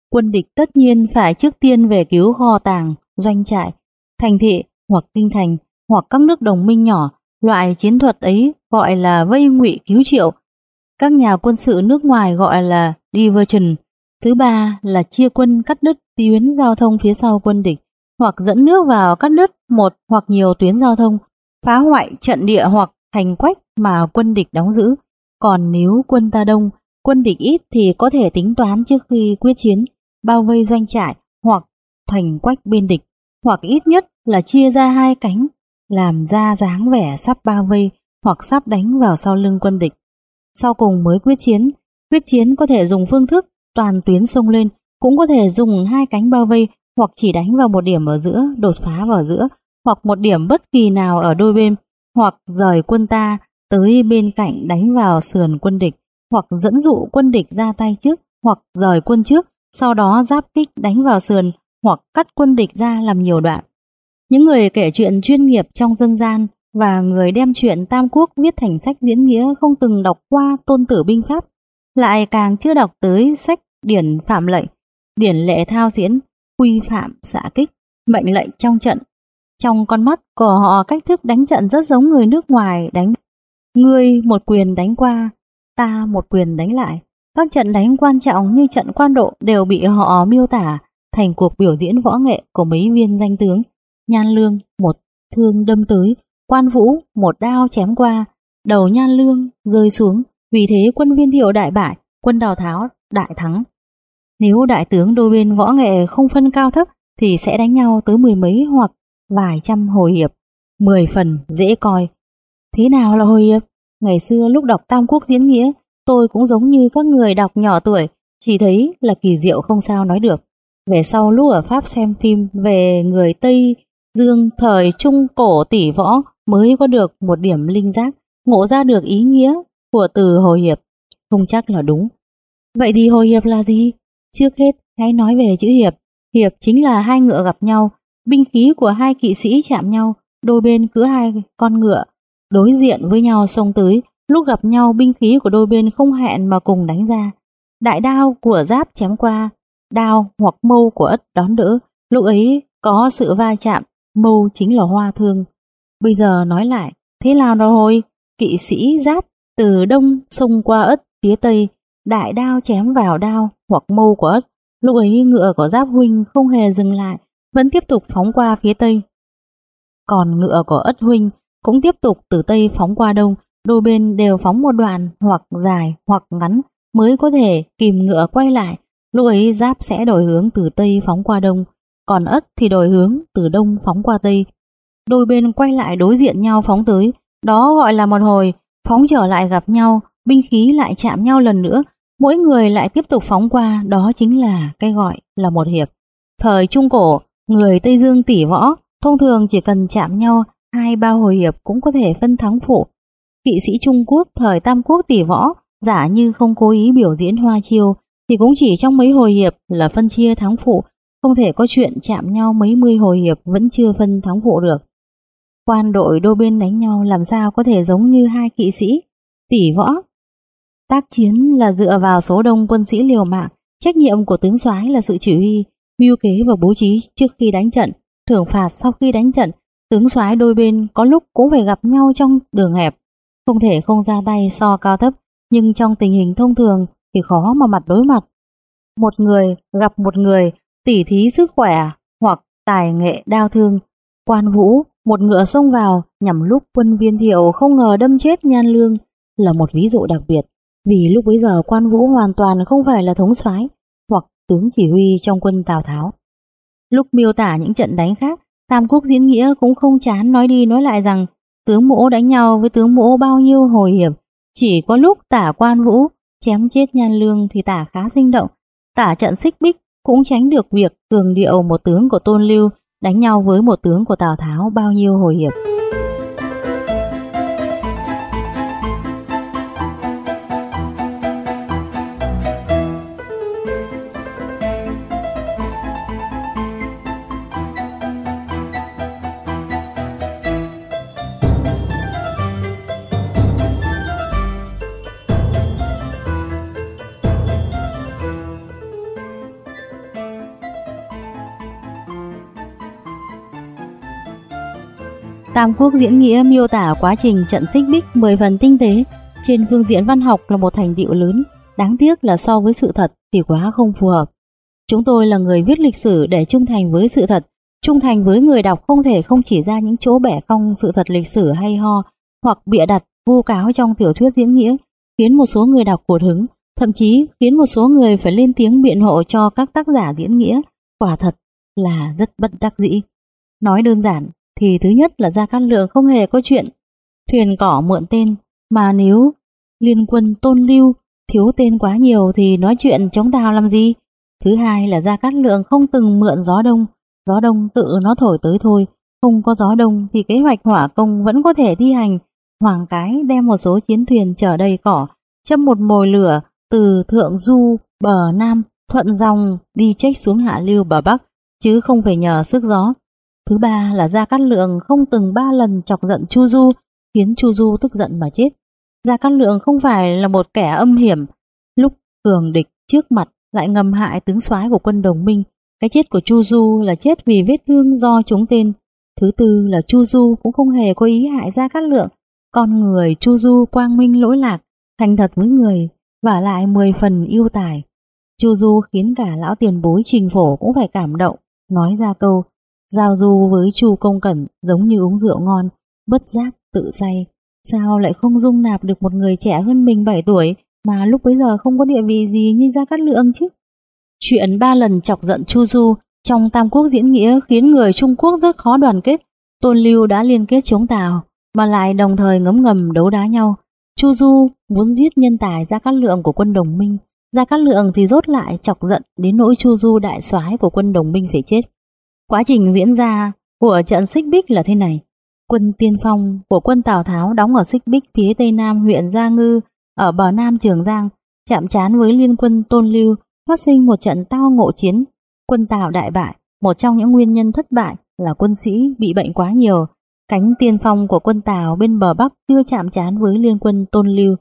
Quân địch tất nhiên phải trước tiên về cứu kho tàng, doanh trại, thành thị hoặc kinh thành hoặc các nước đồng minh nhỏ. Loại chiến thuật ấy gọi là vây ngụy cứu triệu. Các nhà quân sự nước ngoài gọi là diversion. Thứ ba là chia quân cắt đứt tuyến giao thông phía sau quân địch hoặc dẫn nước vào cắt đứt một hoặc nhiều tuyến giao thông, phá hoại trận địa hoặc thành quách mà quân địch đóng giữ. Còn nếu quân ta đông, quân địch ít thì có thể tính toán trước khi quyết chiến, bao vây doanh trại hoặc thành quách bên địch, hoặc ít nhất là chia ra hai cánh, làm ra dáng vẻ sắp bao vây hoặc sắp đánh vào sau lưng quân địch. Sau cùng mới quyết chiến, quyết chiến có thể dùng phương thức toàn tuyến sông lên, cũng có thể dùng hai cánh bao vây hoặc chỉ đánh vào một điểm ở giữa, đột phá vào giữa, hoặc một điểm bất kỳ nào ở đôi bên, hoặc rời quân ta tới bên cạnh đánh vào sườn quân địch, hoặc dẫn dụ quân địch ra tay trước, hoặc rời quân trước, sau đó giáp kích đánh vào sườn, hoặc cắt quân địch ra làm nhiều đoạn. Những người kể chuyện chuyên nghiệp trong dân gian và người đem chuyện Tam Quốc viết thành sách diễn nghĩa không từng đọc qua tôn tử binh pháp, lại càng chưa đọc tới sách điển phạm lệnh, điển lệ thao diễn, quy phạm xạ kích, mệnh lệnh trong trận. Trong con mắt của họ cách thức đánh trận rất giống người nước ngoài đánh. Ngươi một quyền đánh qua, ta một quyền đánh lại. Các trận đánh quan trọng như trận quan độ đều bị họ miêu tả thành cuộc biểu diễn võ nghệ của mấy viên danh tướng. Nhan Lương một thương đâm tới, Quan Vũ một đao chém qua, đầu Nhan Lương rơi xuống, vì thế quân viên thiệu đại bại, quân đào tháo đại thắng. Nếu đại tướng đôi bên võ nghệ không phân cao thấp thì sẽ đánh nhau tới mười mấy hoặc vài trăm hồi hiệp, mười phần dễ coi. Thế nào là hồi hiệp? Ngày xưa lúc đọc Tam Quốc diễn nghĩa, tôi cũng giống như các người đọc nhỏ tuổi, chỉ thấy là kỳ diệu không sao nói được. Về sau lúc ở Pháp xem phim về người Tây Dương thời Trung Cổ tỷ võ mới có được một điểm linh giác, ngộ ra được ý nghĩa của từ hồi hiệp. Không chắc là đúng. Vậy thì hồi hiệp là gì? Trước hết, hãy nói về chữ hiệp. Hiệp chính là hai ngựa gặp nhau, binh khí của hai kỵ sĩ chạm nhau, đôi bên cứ hai con ngựa, đối diện với nhau xông tới, lúc gặp nhau binh khí của đôi bên không hẹn mà cùng đánh ra. Đại đao của giáp chém qua, đao hoặc mâu của ất đón đỡ, lúc ấy có sự va chạm, mâu chính là hoa thương. Bây giờ nói lại, thế nào rồi? Kỵ sĩ giáp từ đông xông qua ất phía tây, đại đao chém vào đao hoặc mâu của ất. Lúc ấy ngựa của giáp huynh không hề dừng lại, vẫn tiếp tục phóng qua phía tây. Còn ngựa của ất huynh cũng tiếp tục từ tây phóng qua đông, đôi bên đều phóng một đoạn hoặc dài hoặc ngắn mới có thể kìm ngựa quay lại. Lúc ấy giáp sẽ đổi hướng từ tây phóng qua đông, còn ất thì đổi hướng từ đông phóng qua tây. Đôi bên quay lại đối diện nhau phóng tới, đó gọi là một hồi, phóng trở lại gặp nhau, binh khí lại chạm nhau lần nữa, mỗi người lại tiếp tục phóng qua, đó chính là cái gọi là một hiệp. Thời Trung Cổ, người Tây Dương tỉ võ, thông thường chỉ cần chạm nhau hai ba hồi hiệp cũng có thể phân thắng phụ. Kỵ sĩ Trung Quốc thời Tam Quốc tỉ võ, giả như không cố ý biểu diễn hoa chiêu, thì cũng chỉ trong mấy hồi hiệp là phân chia thắng phụ, không thể có chuyện chạm nhau mấy mươi hồi hiệp vẫn chưa phân thắng phụ được. Quan đội đôi bên đánh nhau làm sao có thể giống như hai kỵ sĩ, tỷ võ Tác chiến là dựa vào số đông quân sĩ liều mạng, trách nhiệm của tướng soái là sự chỉ huy, mưu kế và bố trí trước khi đánh trận, thưởng phạt sau khi đánh trận. Tướng soái đôi bên có lúc cũng phải gặp nhau trong đường hẹp, không thể không ra tay so cao thấp, nhưng trong tình hình thông thường thì khó mà mặt đối mặt. Một người gặp một người tỉ thí sức khỏe hoặc tài nghệ đao thương, quan vũ một ngựa xông vào nhằm lúc quân viên thiệu không ngờ đâm chết nhan lương là một ví dụ đặc biệt. Vì lúc bấy giờ quan vũ hoàn toàn không phải là thống soái hoặc tướng chỉ huy trong quân Tào Tháo. Lúc miêu tả những trận đánh khác, Tam Quốc diễn nghĩa cũng không chán nói đi nói lại rằng tướng mỗ đánh nhau với tướng mỗ bao nhiêu hồi hiểm. Chỉ có lúc tả quan vũ chém chết nhan lương thì tả khá sinh động. Tả trận xích bích cũng tránh được việc cường điệu một tướng của Tôn Lưu đánh nhau với một tướng của Tào Tháo bao nhiêu hồi hiệp. Tam Quốc diễn nghĩa miêu tả quá trình trận xích bích 10 phần tinh tế, trên phương diện văn học là một thành tựu lớn, Đáng tiếc là so với sự thật thì quá không phù hợp. Chúng tôi là người viết lịch sử để trung thành với sự thật, trung thành với người đọc không thể không chỉ ra những chỗ bẻ cong sự thật lịch sử hay ho hoặc bịa đặt vu cáo trong tiểu thuyết diễn nghĩa, khiến một số người đọc cột hứng, thậm chí khiến một số người phải lên tiếng biện hộ cho các tác giả diễn nghĩa, quả thật là rất bất đắc dĩ. Nói đơn giản thì thứ nhất là Gia Cát Lượng không hề có chuyện thuyền cỏ mượn tên, mà nếu liên quân tôn lưu thiếu tên quá nhiều thì nói chuyện chống Tào làm gì? Thứ hai là Gia Cát Lượng không từng mượn gió đông, gió đông tự nó thổi tới thôi, không có gió đông thì kế hoạch hỏa công vẫn có thể thi hành. Hoàng Cái đem một số chiến thuyền chở đầy cỏ, châm một mồi lửa từ thượng du bờ Nam thuận dòng đi trách xuống hạ lưu bờ Bắc, chứ không phải nhờ sức gió. Thứ ba là Gia Cát Lượng không từng ba lần chọc giận Chu Du, khiến Chu Du tức giận mà chết. Gia Cát Lượng không phải là một kẻ âm hiểm, lúc cường địch trước mặt lại ngầm hại tướng soái của quân đồng minh. Cái chết của Chu Du là chết vì vết thương do chúng tên. Thứ tư là Chu Du cũng không hề có ý hại Gia Cát Lượng. Con người Chu Du quang minh lỗi lạc, thành thật với người, và lại mười phần yêu tài. Chu Du khiến cả lão tiền bối trình phổ cũng phải cảm động, nói ra câu Giao du với Chu Công Cẩn giống như uống rượu ngon, bất giác, tự say. Sao lại không dung nạp được một người trẻ hơn mình 7 tuổi mà lúc bấy giờ không có địa vị gì như Gia Cát Lượng chứ? Chuyện ba lần chọc giận Chu Du trong Tam Quốc diễn nghĩa khiến người Trung Quốc rất khó đoàn kết. Tôn Lưu đã liên kết chống Tào mà lại đồng thời ngấm ngầm đấu đá nhau. Chu Du muốn giết nhân tài Gia Cát Lượng của quân đồng minh. Gia Cát Lượng thì rốt lại chọc giận đến nỗi Chu Du đại soái của quân đồng minh phải chết. Quá trình diễn ra của trận xích bích là thế này. Quân tiên phong của quân Tào Tháo đóng ở xích bích phía tây nam huyện Gia Ngư ở bờ nam Trường Giang, chạm trán với liên quân Tôn Lưu, phát sinh một trận tao ngộ chiến. Quân Tào đại bại, một trong những nguyên nhân thất bại là quân sĩ bị bệnh quá nhiều. Cánh tiên phong của quân Tào bên bờ Bắc chưa chạm trán với liên quân Tôn Lưu.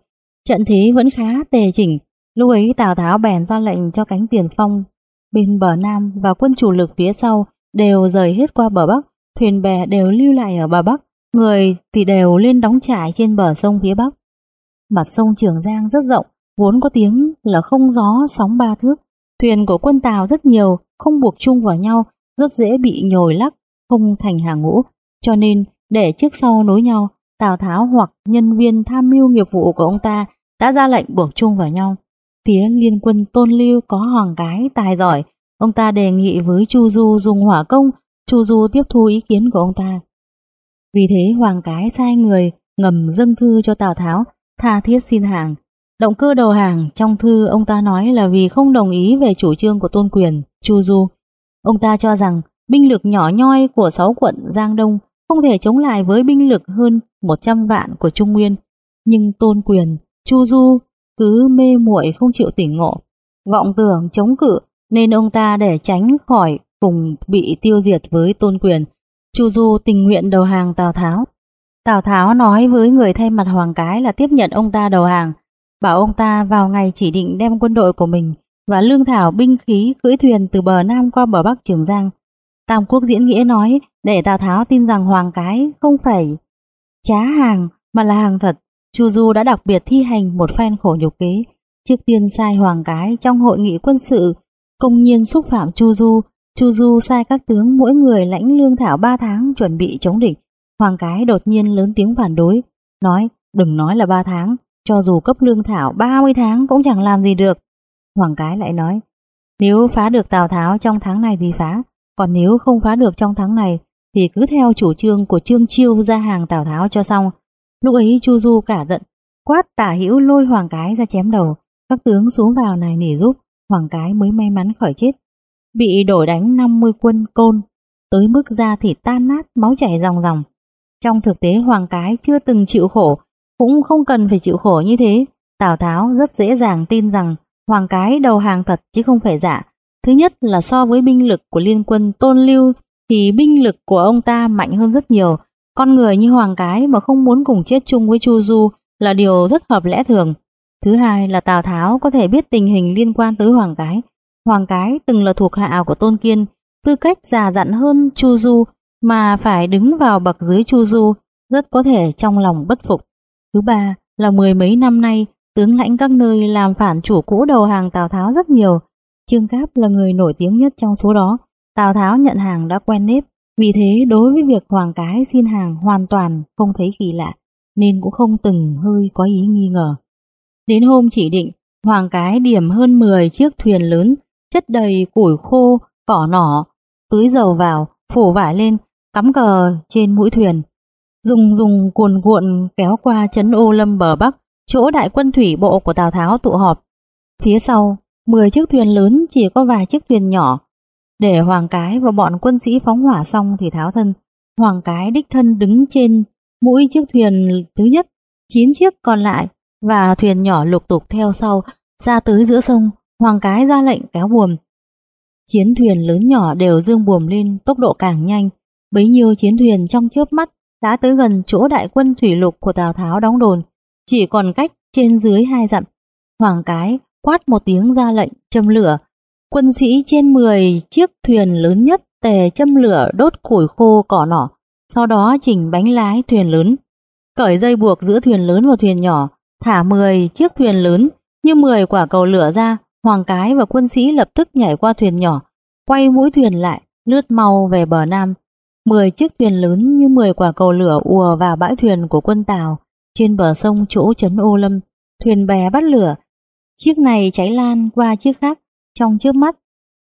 Trận thế vẫn khá tề chỉnh, lúc ấy Tào Tháo bèn ra lệnh cho cánh tiền phong bên bờ Nam và quân chủ lực phía sau đều rời hết qua bờ Bắc, thuyền bè đều lưu lại ở bờ Bắc, người thì đều lên đóng trại trên bờ sông phía Bắc. Mặt sông Trường Giang rất rộng, vốn có tiếng là không gió sóng ba thước. Thuyền của quân Tàu rất nhiều, không buộc chung vào nhau, rất dễ bị nhồi lắc, không thành hàng ngũ. Cho nên, để trước sau nối nhau, Tào Tháo hoặc nhân viên tham mưu nghiệp vụ của ông ta đã ra lệnh buộc chung vào nhau. Phía liên quân Tôn Lưu có hoàng cái tài giỏi, Ông ta đề nghị với Chu Du dùng hỏa công, Chu Du tiếp thu ý kiến của ông ta. Vì thế Hoàng Cái sai người ngầm dâng thư cho Tào Tháo, tha thiết xin hàng. Động cơ đầu hàng trong thư ông ta nói là vì không đồng ý về chủ trương của tôn quyền, Chu Du. Ông ta cho rằng binh lực nhỏ nhoi của 6 quận Giang Đông không thể chống lại với binh lực hơn 100 vạn của Trung Nguyên. Nhưng tôn quyền, Chu Du cứ mê muội không chịu tỉnh ngộ, vọng tưởng chống cự nên ông ta để tránh khỏi cùng bị tiêu diệt với tôn quyền, Chu Du tình nguyện đầu hàng Tào Tháo. Tào Tháo nói với người thay mặt Hoàng Cái là tiếp nhận ông ta đầu hàng, bảo ông ta vào ngày chỉ định đem quân đội của mình và lương thảo binh khí cưỡi thuyền từ bờ Nam qua bờ Bắc Trường Giang. Tam Quốc diễn nghĩa nói để Tào Tháo tin rằng Hoàng Cái không phải trá hàng mà là hàng thật. Chu Du đã đặc biệt thi hành một phen khổ nhục kế. Trước tiên sai Hoàng Cái trong hội nghị quân sự công nhiên xúc phạm Chu Du. Chu Du sai các tướng mỗi người lãnh lương thảo 3 tháng chuẩn bị chống địch. Hoàng Cái đột nhiên lớn tiếng phản đối, nói đừng nói là 3 tháng, cho dù cấp lương thảo 30 tháng cũng chẳng làm gì được. Hoàng Cái lại nói, nếu phá được Tào Tháo trong tháng này thì phá, còn nếu không phá được trong tháng này thì cứ theo chủ trương của Trương Chiêu ra hàng Tào Tháo cho xong. Lúc ấy Chu Du cả giận, quát tả hữu lôi Hoàng Cái ra chém đầu, các tướng xuống vào này nỉ giúp, Hoàng Cái mới may mắn khỏi chết. Bị đổi đánh 50 quân côn, tới mức da thịt tan nát, máu chảy ròng ròng. Trong thực tế Hoàng Cái chưa từng chịu khổ, cũng không cần phải chịu khổ như thế. Tào Tháo rất dễ dàng tin rằng Hoàng Cái đầu hàng thật chứ không phải giả. Thứ nhất là so với binh lực của liên quân Tôn Lưu thì binh lực của ông ta mạnh hơn rất nhiều. Con người như Hoàng Cái mà không muốn cùng chết chung với Chu Du là điều rất hợp lẽ thường. Thứ hai là Tào Tháo có thể biết tình hình liên quan tới Hoàng Cái. Hoàng Cái từng là thuộc hạ của Tôn Kiên, tư cách già dặn hơn Chu Du mà phải đứng vào bậc dưới Chu Du, rất có thể trong lòng bất phục. Thứ ba là mười mấy năm nay tướng lãnh các nơi làm phản chủ cũ đầu hàng Tào Tháo rất nhiều. Trương Cáp là người nổi tiếng nhất trong số đó. Tào Tháo nhận hàng đã quen nếp, vì thế đối với việc Hoàng Cái xin hàng hoàn toàn không thấy kỳ lạ, nên cũng không từng hơi có ý nghi ngờ. Đến hôm chỉ định, Hoàng Cái điểm hơn 10 chiếc thuyền lớn, chất đầy củi khô, cỏ nỏ, tưới dầu vào, phủ vải lên, cắm cờ trên mũi thuyền. Dùng dùng cuồn cuộn kéo qua chấn ô lâm bờ Bắc, chỗ đại quân thủy bộ của Tào Tháo tụ họp. Phía sau, 10 chiếc thuyền lớn chỉ có vài chiếc thuyền nhỏ. Để Hoàng Cái và bọn quân sĩ phóng hỏa xong thì tháo thân. Hoàng Cái đích thân đứng trên mũi chiếc thuyền thứ nhất, 9 chiếc còn lại và thuyền nhỏ lục tục theo sau ra tới giữa sông. Hoàng Cái ra lệnh kéo buồm. Chiến thuyền lớn nhỏ đều dương buồm lên tốc độ càng nhanh. Bấy nhiêu chiến thuyền trong chớp mắt đã tới gần chỗ đại quân thủy lục của Tào Tháo đóng đồn. Chỉ còn cách trên dưới hai dặm. Hoàng Cái quát một tiếng ra lệnh châm lửa. Quân sĩ trên 10 chiếc thuyền lớn nhất tề châm lửa đốt củi khô cỏ nỏ, sau đó chỉnh bánh lái thuyền lớn. Cởi dây buộc giữa thuyền lớn và thuyền nhỏ, thả 10 chiếc thuyền lớn như 10 quả cầu lửa ra, Hoàng Cái và quân sĩ lập tức nhảy qua thuyền nhỏ, quay mũi thuyền lại, lướt mau về bờ Nam. 10 chiếc thuyền lớn như 10 quả cầu lửa ùa vào bãi thuyền của quân Tàu trên bờ sông chỗ trấn Ô Lâm. Thuyền bè bắt lửa, chiếc này cháy lan qua chiếc khác trong trước mắt.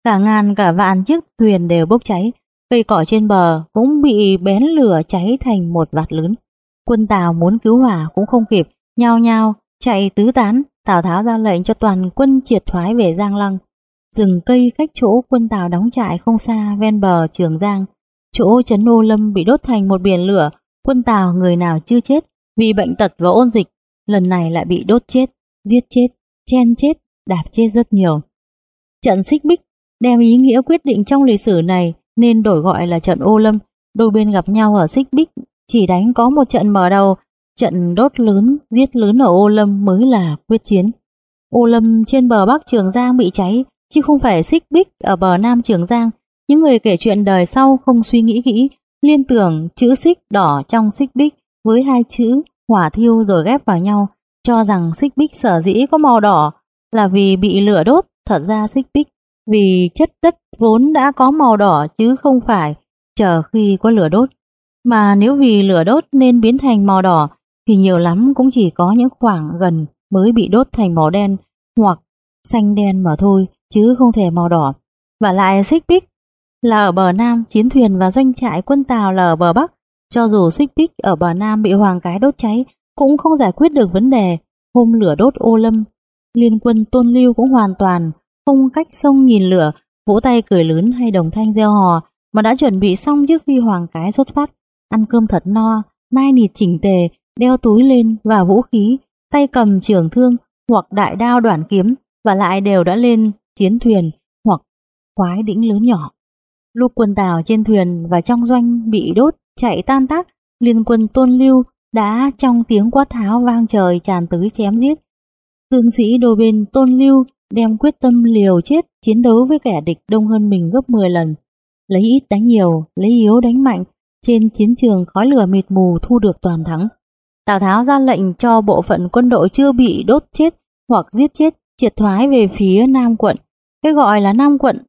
Cả ngàn cả vạn chiếc thuyền đều bốc cháy, cây cỏ trên bờ cũng bị bén lửa cháy thành một vạt lớn. Quân Tàu muốn cứu hỏa cũng không kịp, nhao nhao chạy tứ tán, Tào Tháo ra lệnh cho toàn quân triệt thoái về Giang Lăng. Rừng cây cách chỗ quân Tào đóng trại không xa ven bờ Trường Giang, chỗ trấn Ô Lâm bị đốt thành một biển lửa, quân Tào người nào chưa chết vì bệnh tật và ôn dịch, lần này lại bị đốt chết, giết chết, chen chết, đạp chết rất nhiều. Trận xích bích đem ý nghĩa quyết định trong lịch sử này nên đổi gọi là trận Ô Lâm, đôi bên gặp nhau ở xích bích, chỉ đánh có một trận mở đầu Trận đốt lớn, giết lớn ở Ô Lâm mới là quyết chiến. Ô Lâm trên bờ Bắc Trường Giang bị cháy, chứ không phải xích bích ở bờ Nam Trường Giang. Những người kể chuyện đời sau không suy nghĩ kỹ, liên tưởng chữ xích đỏ trong xích bích với hai chữ hỏa thiêu rồi ghép vào nhau, cho rằng xích bích sở dĩ có màu đỏ là vì bị lửa đốt, thật ra xích bích vì chất đất vốn đã có màu đỏ chứ không phải chờ khi có lửa đốt. Mà nếu vì lửa đốt nên biến thành màu đỏ thì nhiều lắm cũng chỉ có những khoảng gần mới bị đốt thành màu đen hoặc xanh đen mà thôi, chứ không thể màu đỏ. Và lại xích bích là ở bờ Nam, chiến thuyền và doanh trại quân Tàu là ở bờ Bắc. Cho dù xích bích ở bờ Nam bị hoàng cái đốt cháy, cũng không giải quyết được vấn đề. Hôm lửa đốt ô lâm, liên quân tôn lưu cũng hoàn toàn không cách sông nhìn lửa, vỗ tay cười lớn hay đồng thanh gieo hò, mà đã chuẩn bị xong trước khi hoàng cái xuất phát. Ăn cơm thật no, nai nịt chỉnh tề, đeo túi lên và vũ khí, tay cầm trường thương hoặc đại đao đoạn kiếm và lại đều đã lên chiến thuyền hoặc khoái đĩnh lớn nhỏ. Lúc quân Tào trên thuyền và trong doanh bị đốt chạy tan tác, liên quân tôn lưu đã trong tiếng quát tháo vang trời tràn tới chém giết. Tướng sĩ đô bên tôn lưu đem quyết tâm liều chết chiến đấu với kẻ địch đông hơn mình gấp 10 lần. Lấy ít đánh nhiều, lấy yếu đánh mạnh, trên chiến trường khói lửa mịt mù thu được toàn thắng. Tào Tháo ra lệnh cho bộ phận quân đội chưa bị đốt chết hoặc giết chết triệt thoái về phía Nam quận. Cái gọi là Nam quận,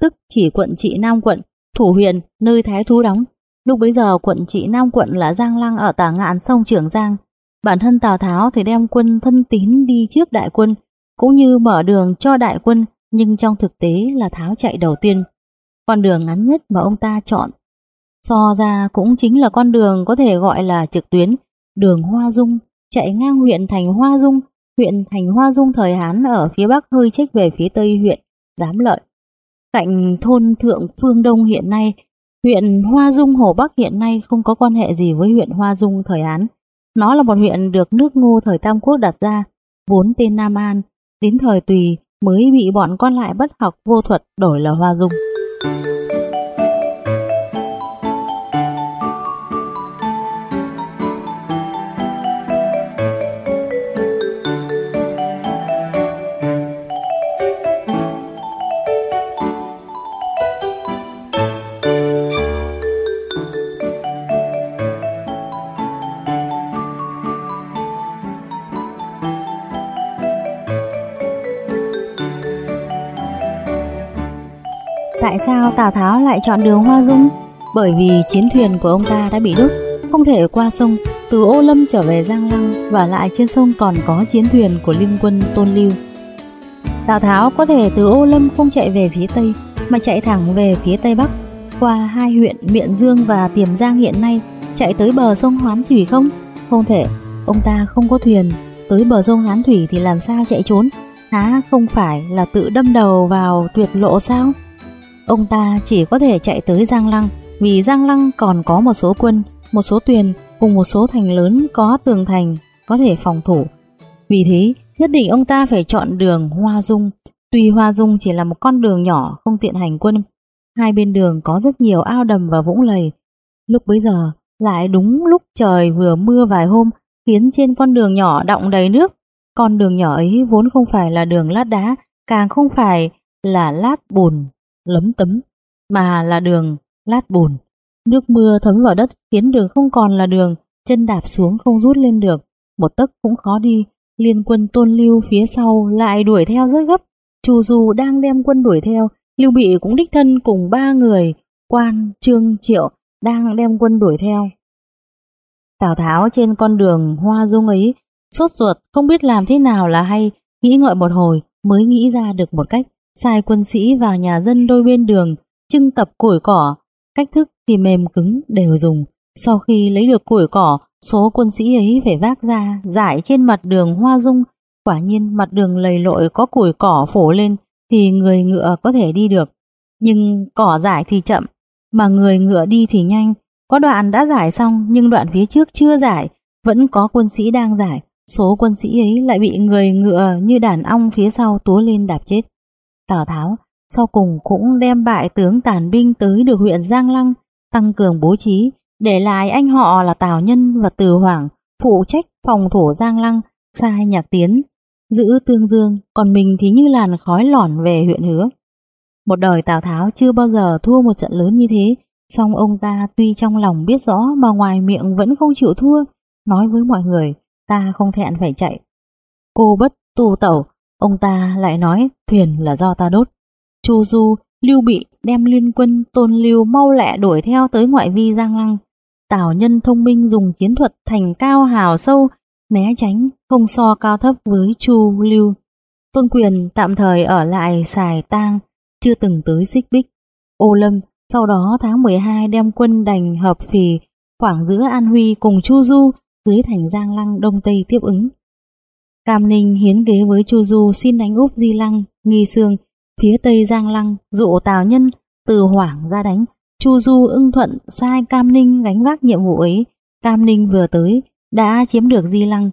tức chỉ quận trị Nam quận, thủ huyện nơi Thái Thú đóng. Lúc bấy giờ quận trị Nam quận là Giang Lăng ở tả ngạn sông Trường Giang. Bản thân Tào Tháo thì đem quân thân tín đi trước đại quân, cũng như mở đường cho đại quân, nhưng trong thực tế là Tháo chạy đầu tiên. Con đường ngắn nhất mà ông ta chọn so ra cũng chính là con đường có thể gọi là trực tuyến đường Hoa Dung chạy ngang huyện thành Hoa Dung, huyện thành Hoa Dung thời Hán ở phía bắc hơi chếch về phía tây huyện Giám Lợi. Cạnh thôn Thượng Phương Đông hiện nay, huyện Hoa Dung Hồ Bắc hiện nay không có quan hệ gì với huyện Hoa Dung thời Hán. Nó là một huyện được nước ngô thời Tam Quốc đặt ra, vốn tên Nam An, đến thời Tùy mới bị bọn con lại bất học vô thuật đổi là Hoa Dung. Sao Tào Tháo lại chọn đường Hoa Dung? Bởi vì chiến thuyền của ông ta đã bị đốt, không thể qua sông, từ Ô Lâm trở về Giang Lăng và lại trên sông còn có chiến thuyền của liên quân Tôn Lưu. Tào Tháo có thể từ Ô Lâm không chạy về phía Tây mà chạy thẳng về phía Tây Bắc qua hai huyện Miện Dương và Tiềm Giang hiện nay chạy tới bờ sông Hoán Thủy không? Không thể, ông ta không có thuyền, tới bờ sông Hoán Thủy thì làm sao chạy trốn? Há không phải là tự đâm đầu vào tuyệt lộ sao? Ông ta chỉ có thể chạy tới Giang Lăng vì Giang Lăng còn có một số quân, một số tuyền cùng một số thành lớn có tường thành có thể phòng thủ. Vì thế, nhất định ông ta phải chọn đường Hoa Dung. Tuy Hoa Dung chỉ là một con đường nhỏ không tiện hành quân, hai bên đường có rất nhiều ao đầm và vũng lầy. Lúc bấy giờ, lại đúng lúc trời vừa mưa vài hôm khiến trên con đường nhỏ đọng đầy nước. Con đường nhỏ ấy vốn không phải là đường lát đá, càng không phải là lát bùn, lấm tấm, mà là đường lát bùn. Nước mưa thấm vào đất khiến đường không còn là đường, chân đạp xuống không rút lên được, một tấc cũng khó đi. Liên quân tôn lưu phía sau lại đuổi theo rất gấp. Chu Du đang đem quân đuổi theo, Lưu Bị cũng đích thân cùng ba người, quan, trương, triệu, đang đem quân đuổi theo. Tào Tháo trên con đường hoa dung ấy, sốt ruột không biết làm thế nào là hay, nghĩ ngợi một hồi mới nghĩ ra được một cách, sai quân sĩ vào nhà dân đôi bên đường, trưng tập củi cỏ, cách thức thì mềm cứng đều dùng. Sau khi lấy được củi cỏ, số quân sĩ ấy phải vác ra, giải trên mặt đường hoa dung, quả nhiên mặt đường lầy lội có củi cỏ phổ lên thì người ngựa có thể đi được. Nhưng cỏ giải thì chậm, mà người ngựa đi thì nhanh, có đoạn đã giải xong nhưng đoạn phía trước chưa giải, vẫn có quân sĩ đang giải, số quân sĩ ấy lại bị người ngựa như đàn ong phía sau túa lên đạp chết. Tào Tháo sau cùng cũng đem bại tướng tàn binh tới được huyện Giang Lăng, tăng cường bố trí, để lại anh họ là Tào Nhân và Từ Hoàng phụ trách phòng thủ Giang Lăng, sai nhạc tiến, giữ tương dương, còn mình thì như làn khói lỏn về huyện hứa. Một đời Tào Tháo chưa bao giờ thua một trận lớn như thế, song ông ta tuy trong lòng biết rõ mà ngoài miệng vẫn không chịu thua, nói với mọi người, ta không thẹn phải chạy. Cô bất tu tẩu, ông ta lại nói thuyền là do ta đốt. Chu Du, Lưu Bị đem liên quân tôn lưu mau lẹ đuổi theo tới ngoại vi Giang Lăng. Tào nhân thông minh dùng chiến thuật thành cao hào sâu, né tránh, không so cao thấp với Chu Lưu. Tôn quyền tạm thời ở lại xài tang, chưa từng tới xích bích. Ô Lâm sau đó tháng 12 đem quân đành hợp phì khoảng giữa An Huy cùng Chu Du dưới thành Giang Lăng Đông Tây tiếp ứng. Cam Ninh hiến ghế với Chu Du xin đánh úp Di Lăng, Nghi Sương, phía Tây Giang Lăng dụ Tào Nhân từ Hoảng ra đánh. Chu Du ưng thuận sai Cam Ninh gánh vác nhiệm vụ ấy. Cam Ninh vừa tới đã chiếm được Di Lăng.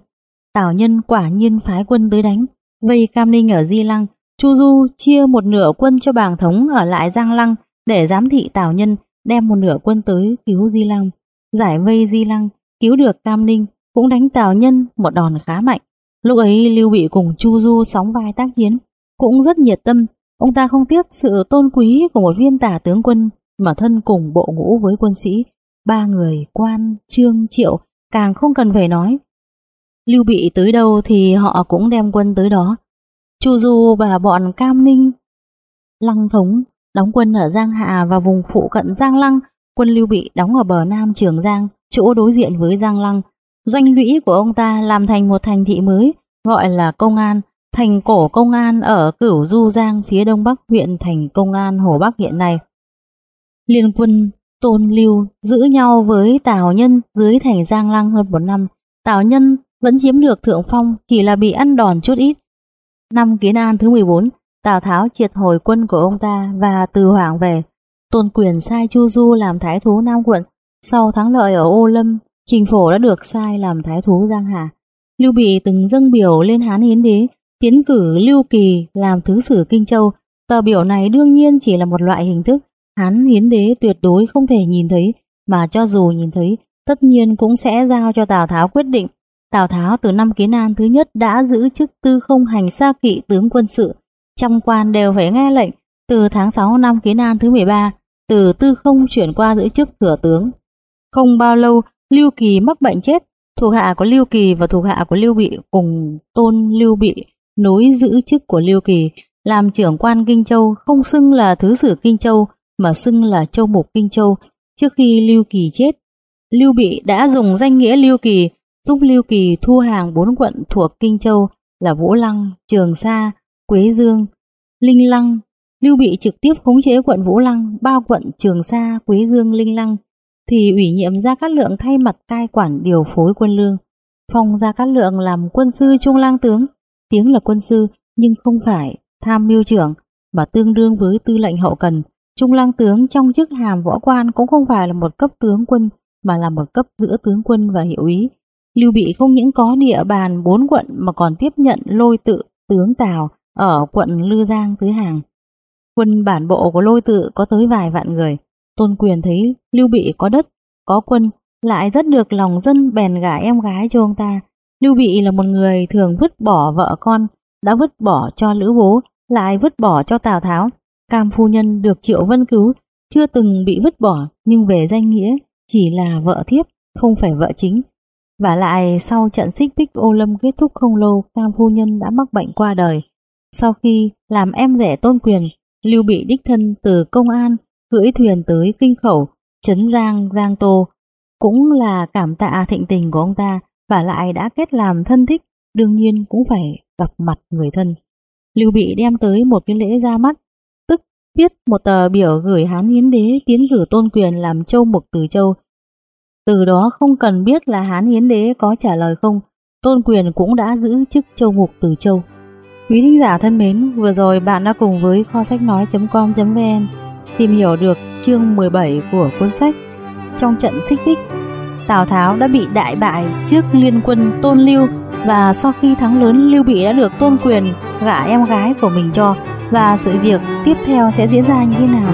Tào Nhân quả nhiên phái quân tới đánh. Vây Cam Ninh ở Di Lăng, Chu Du chia một nửa quân cho bàng thống ở lại Giang Lăng để giám thị Tào Nhân đem một nửa quân tới cứu Di Lăng. Giải vây Di Lăng, cứu được Cam Ninh, cũng đánh Tào Nhân một đòn khá mạnh. Lúc ấy Lưu Bị cùng Chu Du sóng vai tác chiến, cũng rất nhiệt tâm. Ông ta không tiếc sự tôn quý của một viên tả tướng quân mà thân cùng bộ ngũ với quân sĩ. Ba người, quan, trương, triệu, càng không cần phải nói. Lưu Bị tới đâu thì họ cũng đem quân tới đó. Chu Du và bọn Cam Ninh, Lăng Thống đóng quân ở Giang Hạ và vùng phụ cận Giang Lăng, quân Lưu Bị đóng ở bờ Nam Trường Giang, chỗ đối diện với Giang Lăng. Doanh lũy của ông ta làm thành một thành thị mới, gọi là Công An, thành cổ Công An ở Cửu Du Giang phía đông bắc huyện thành Công An Hồ Bắc hiện nay. Liên quân Tôn Lưu giữ nhau với Tào Nhân dưới thành Giang Lăng hơn một năm. Tào Nhân vẫn chiếm được thượng phong, chỉ là bị ăn đòn chút ít. Năm Kiến An thứ 14, Tào Tháo triệt hồi quân của ông ta và từ Hoàng về. Tôn quyền sai Chu Du làm thái thú Nam quận. Sau thắng lợi ở Ô Lâm, Trình Phổ đã được sai làm thái thú Giang Hà. Lưu Bị từng dâng biểu lên Hán Hiến Đế, tiến cử Lưu Kỳ làm thứ sử Kinh Châu. Tờ biểu này đương nhiên chỉ là một loại hình thức. Hán Hiến Đế tuyệt đối không thể nhìn thấy, mà cho dù nhìn thấy, tất nhiên cũng sẽ giao cho Tào Tháo quyết định. Tào Tháo từ năm Kiến An thứ nhất đã giữ chức tư không hành xa kỵ tướng quân sự, trong quan đều phải nghe lệnh từ tháng 6 năm Kiến An thứ 13, từ tư không chuyển qua giữ chức thừa tướng. Không bao lâu, Lưu Kỳ mắc bệnh chết, thuộc hạ của Lưu Kỳ và thuộc hạ của Lưu Bị cùng tôn Lưu Bị nối giữ chức của Lưu Kỳ. làm trưởng quan Kinh Châu không xưng là thứ sử Kinh Châu mà xưng là Châu Mục Kinh Châu trước khi Lưu Kỳ chết. Lưu Bị đã dùng danh nghĩa Lưu Kỳ giúp Lưu Kỳ thu hàng bốn quận thuộc Kinh Châu là Vũ Lăng, Trường Sa, Quế Dương, Linh Lăng. Lưu Bị trực tiếp khống chế quận Vũ Lăng, bao quận Trường Sa, Quế Dương, Linh Lăng thì ủy nhiệm Gia Cát Lượng thay mặt cai quản điều phối quân lương. Phong Gia Cát Lượng làm quân sư trung lang tướng, tiếng là quân sư nhưng không phải tham mưu trưởng mà tương đương với tư lệnh hậu cần. Trung lang tướng trong chức hàm võ quan cũng không phải là một cấp tướng quân mà là một cấp giữa tướng quân và hiệu úy. Lưu Bị không những có địa bàn bốn quận mà còn tiếp nhận lôi tự tướng Tào ở quận Lư Giang tứ hàng. Quân bản bộ của lôi tự có tới vài vạn người. Tôn Quyền thấy Lưu Bị có đất, có quân, lại rất được lòng dân bèn gả em gái cho ông ta. Lưu Bị là một người thường vứt bỏ vợ con, đã vứt bỏ cho Lữ Bố, lại vứt bỏ cho Tào Tháo. Cam phu nhân được Triệu Vân cứu, chưa từng bị vứt bỏ nhưng về danh nghĩa chỉ là vợ thiếp, không phải vợ chính. Và lại sau trận xích bích ô lâm kết thúc không lâu, Cam phu nhân đã mắc bệnh qua đời. Sau khi làm em rể tôn quyền, Lưu Bị đích thân từ công an cưỡi thuyền tới kinh khẩu, Trấn Giang, Giang Tô, cũng là cảm tạ thịnh tình của ông ta và lại đã kết làm thân thích, đương nhiên cũng phải gặp mặt người thân. Lưu Bị đem tới một cái lễ ra mắt, tức viết một tờ biểu gửi Hán Hiến Đế tiến cử tôn quyền làm châu mục từ châu. Từ đó không cần biết là Hán Hiến Đế có trả lời không, tôn quyền cũng đã giữ chức châu mục từ châu. Quý thính giả thân mến, vừa rồi bạn đã cùng với kho sách nói.com.vn tìm hiểu được chương 17 của cuốn sách Trong trận xích bích, Tào Tháo đã bị đại bại trước liên quân Tôn Lưu và sau khi thắng lớn Lưu Bị đã được tôn quyền gả em gái của mình cho và sự việc tiếp theo sẽ diễn ra như thế nào.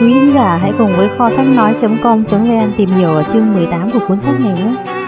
Quý khán giả hãy cùng với kho sách nói.com.vn tìm hiểu ở chương 18 của cuốn sách này nhé.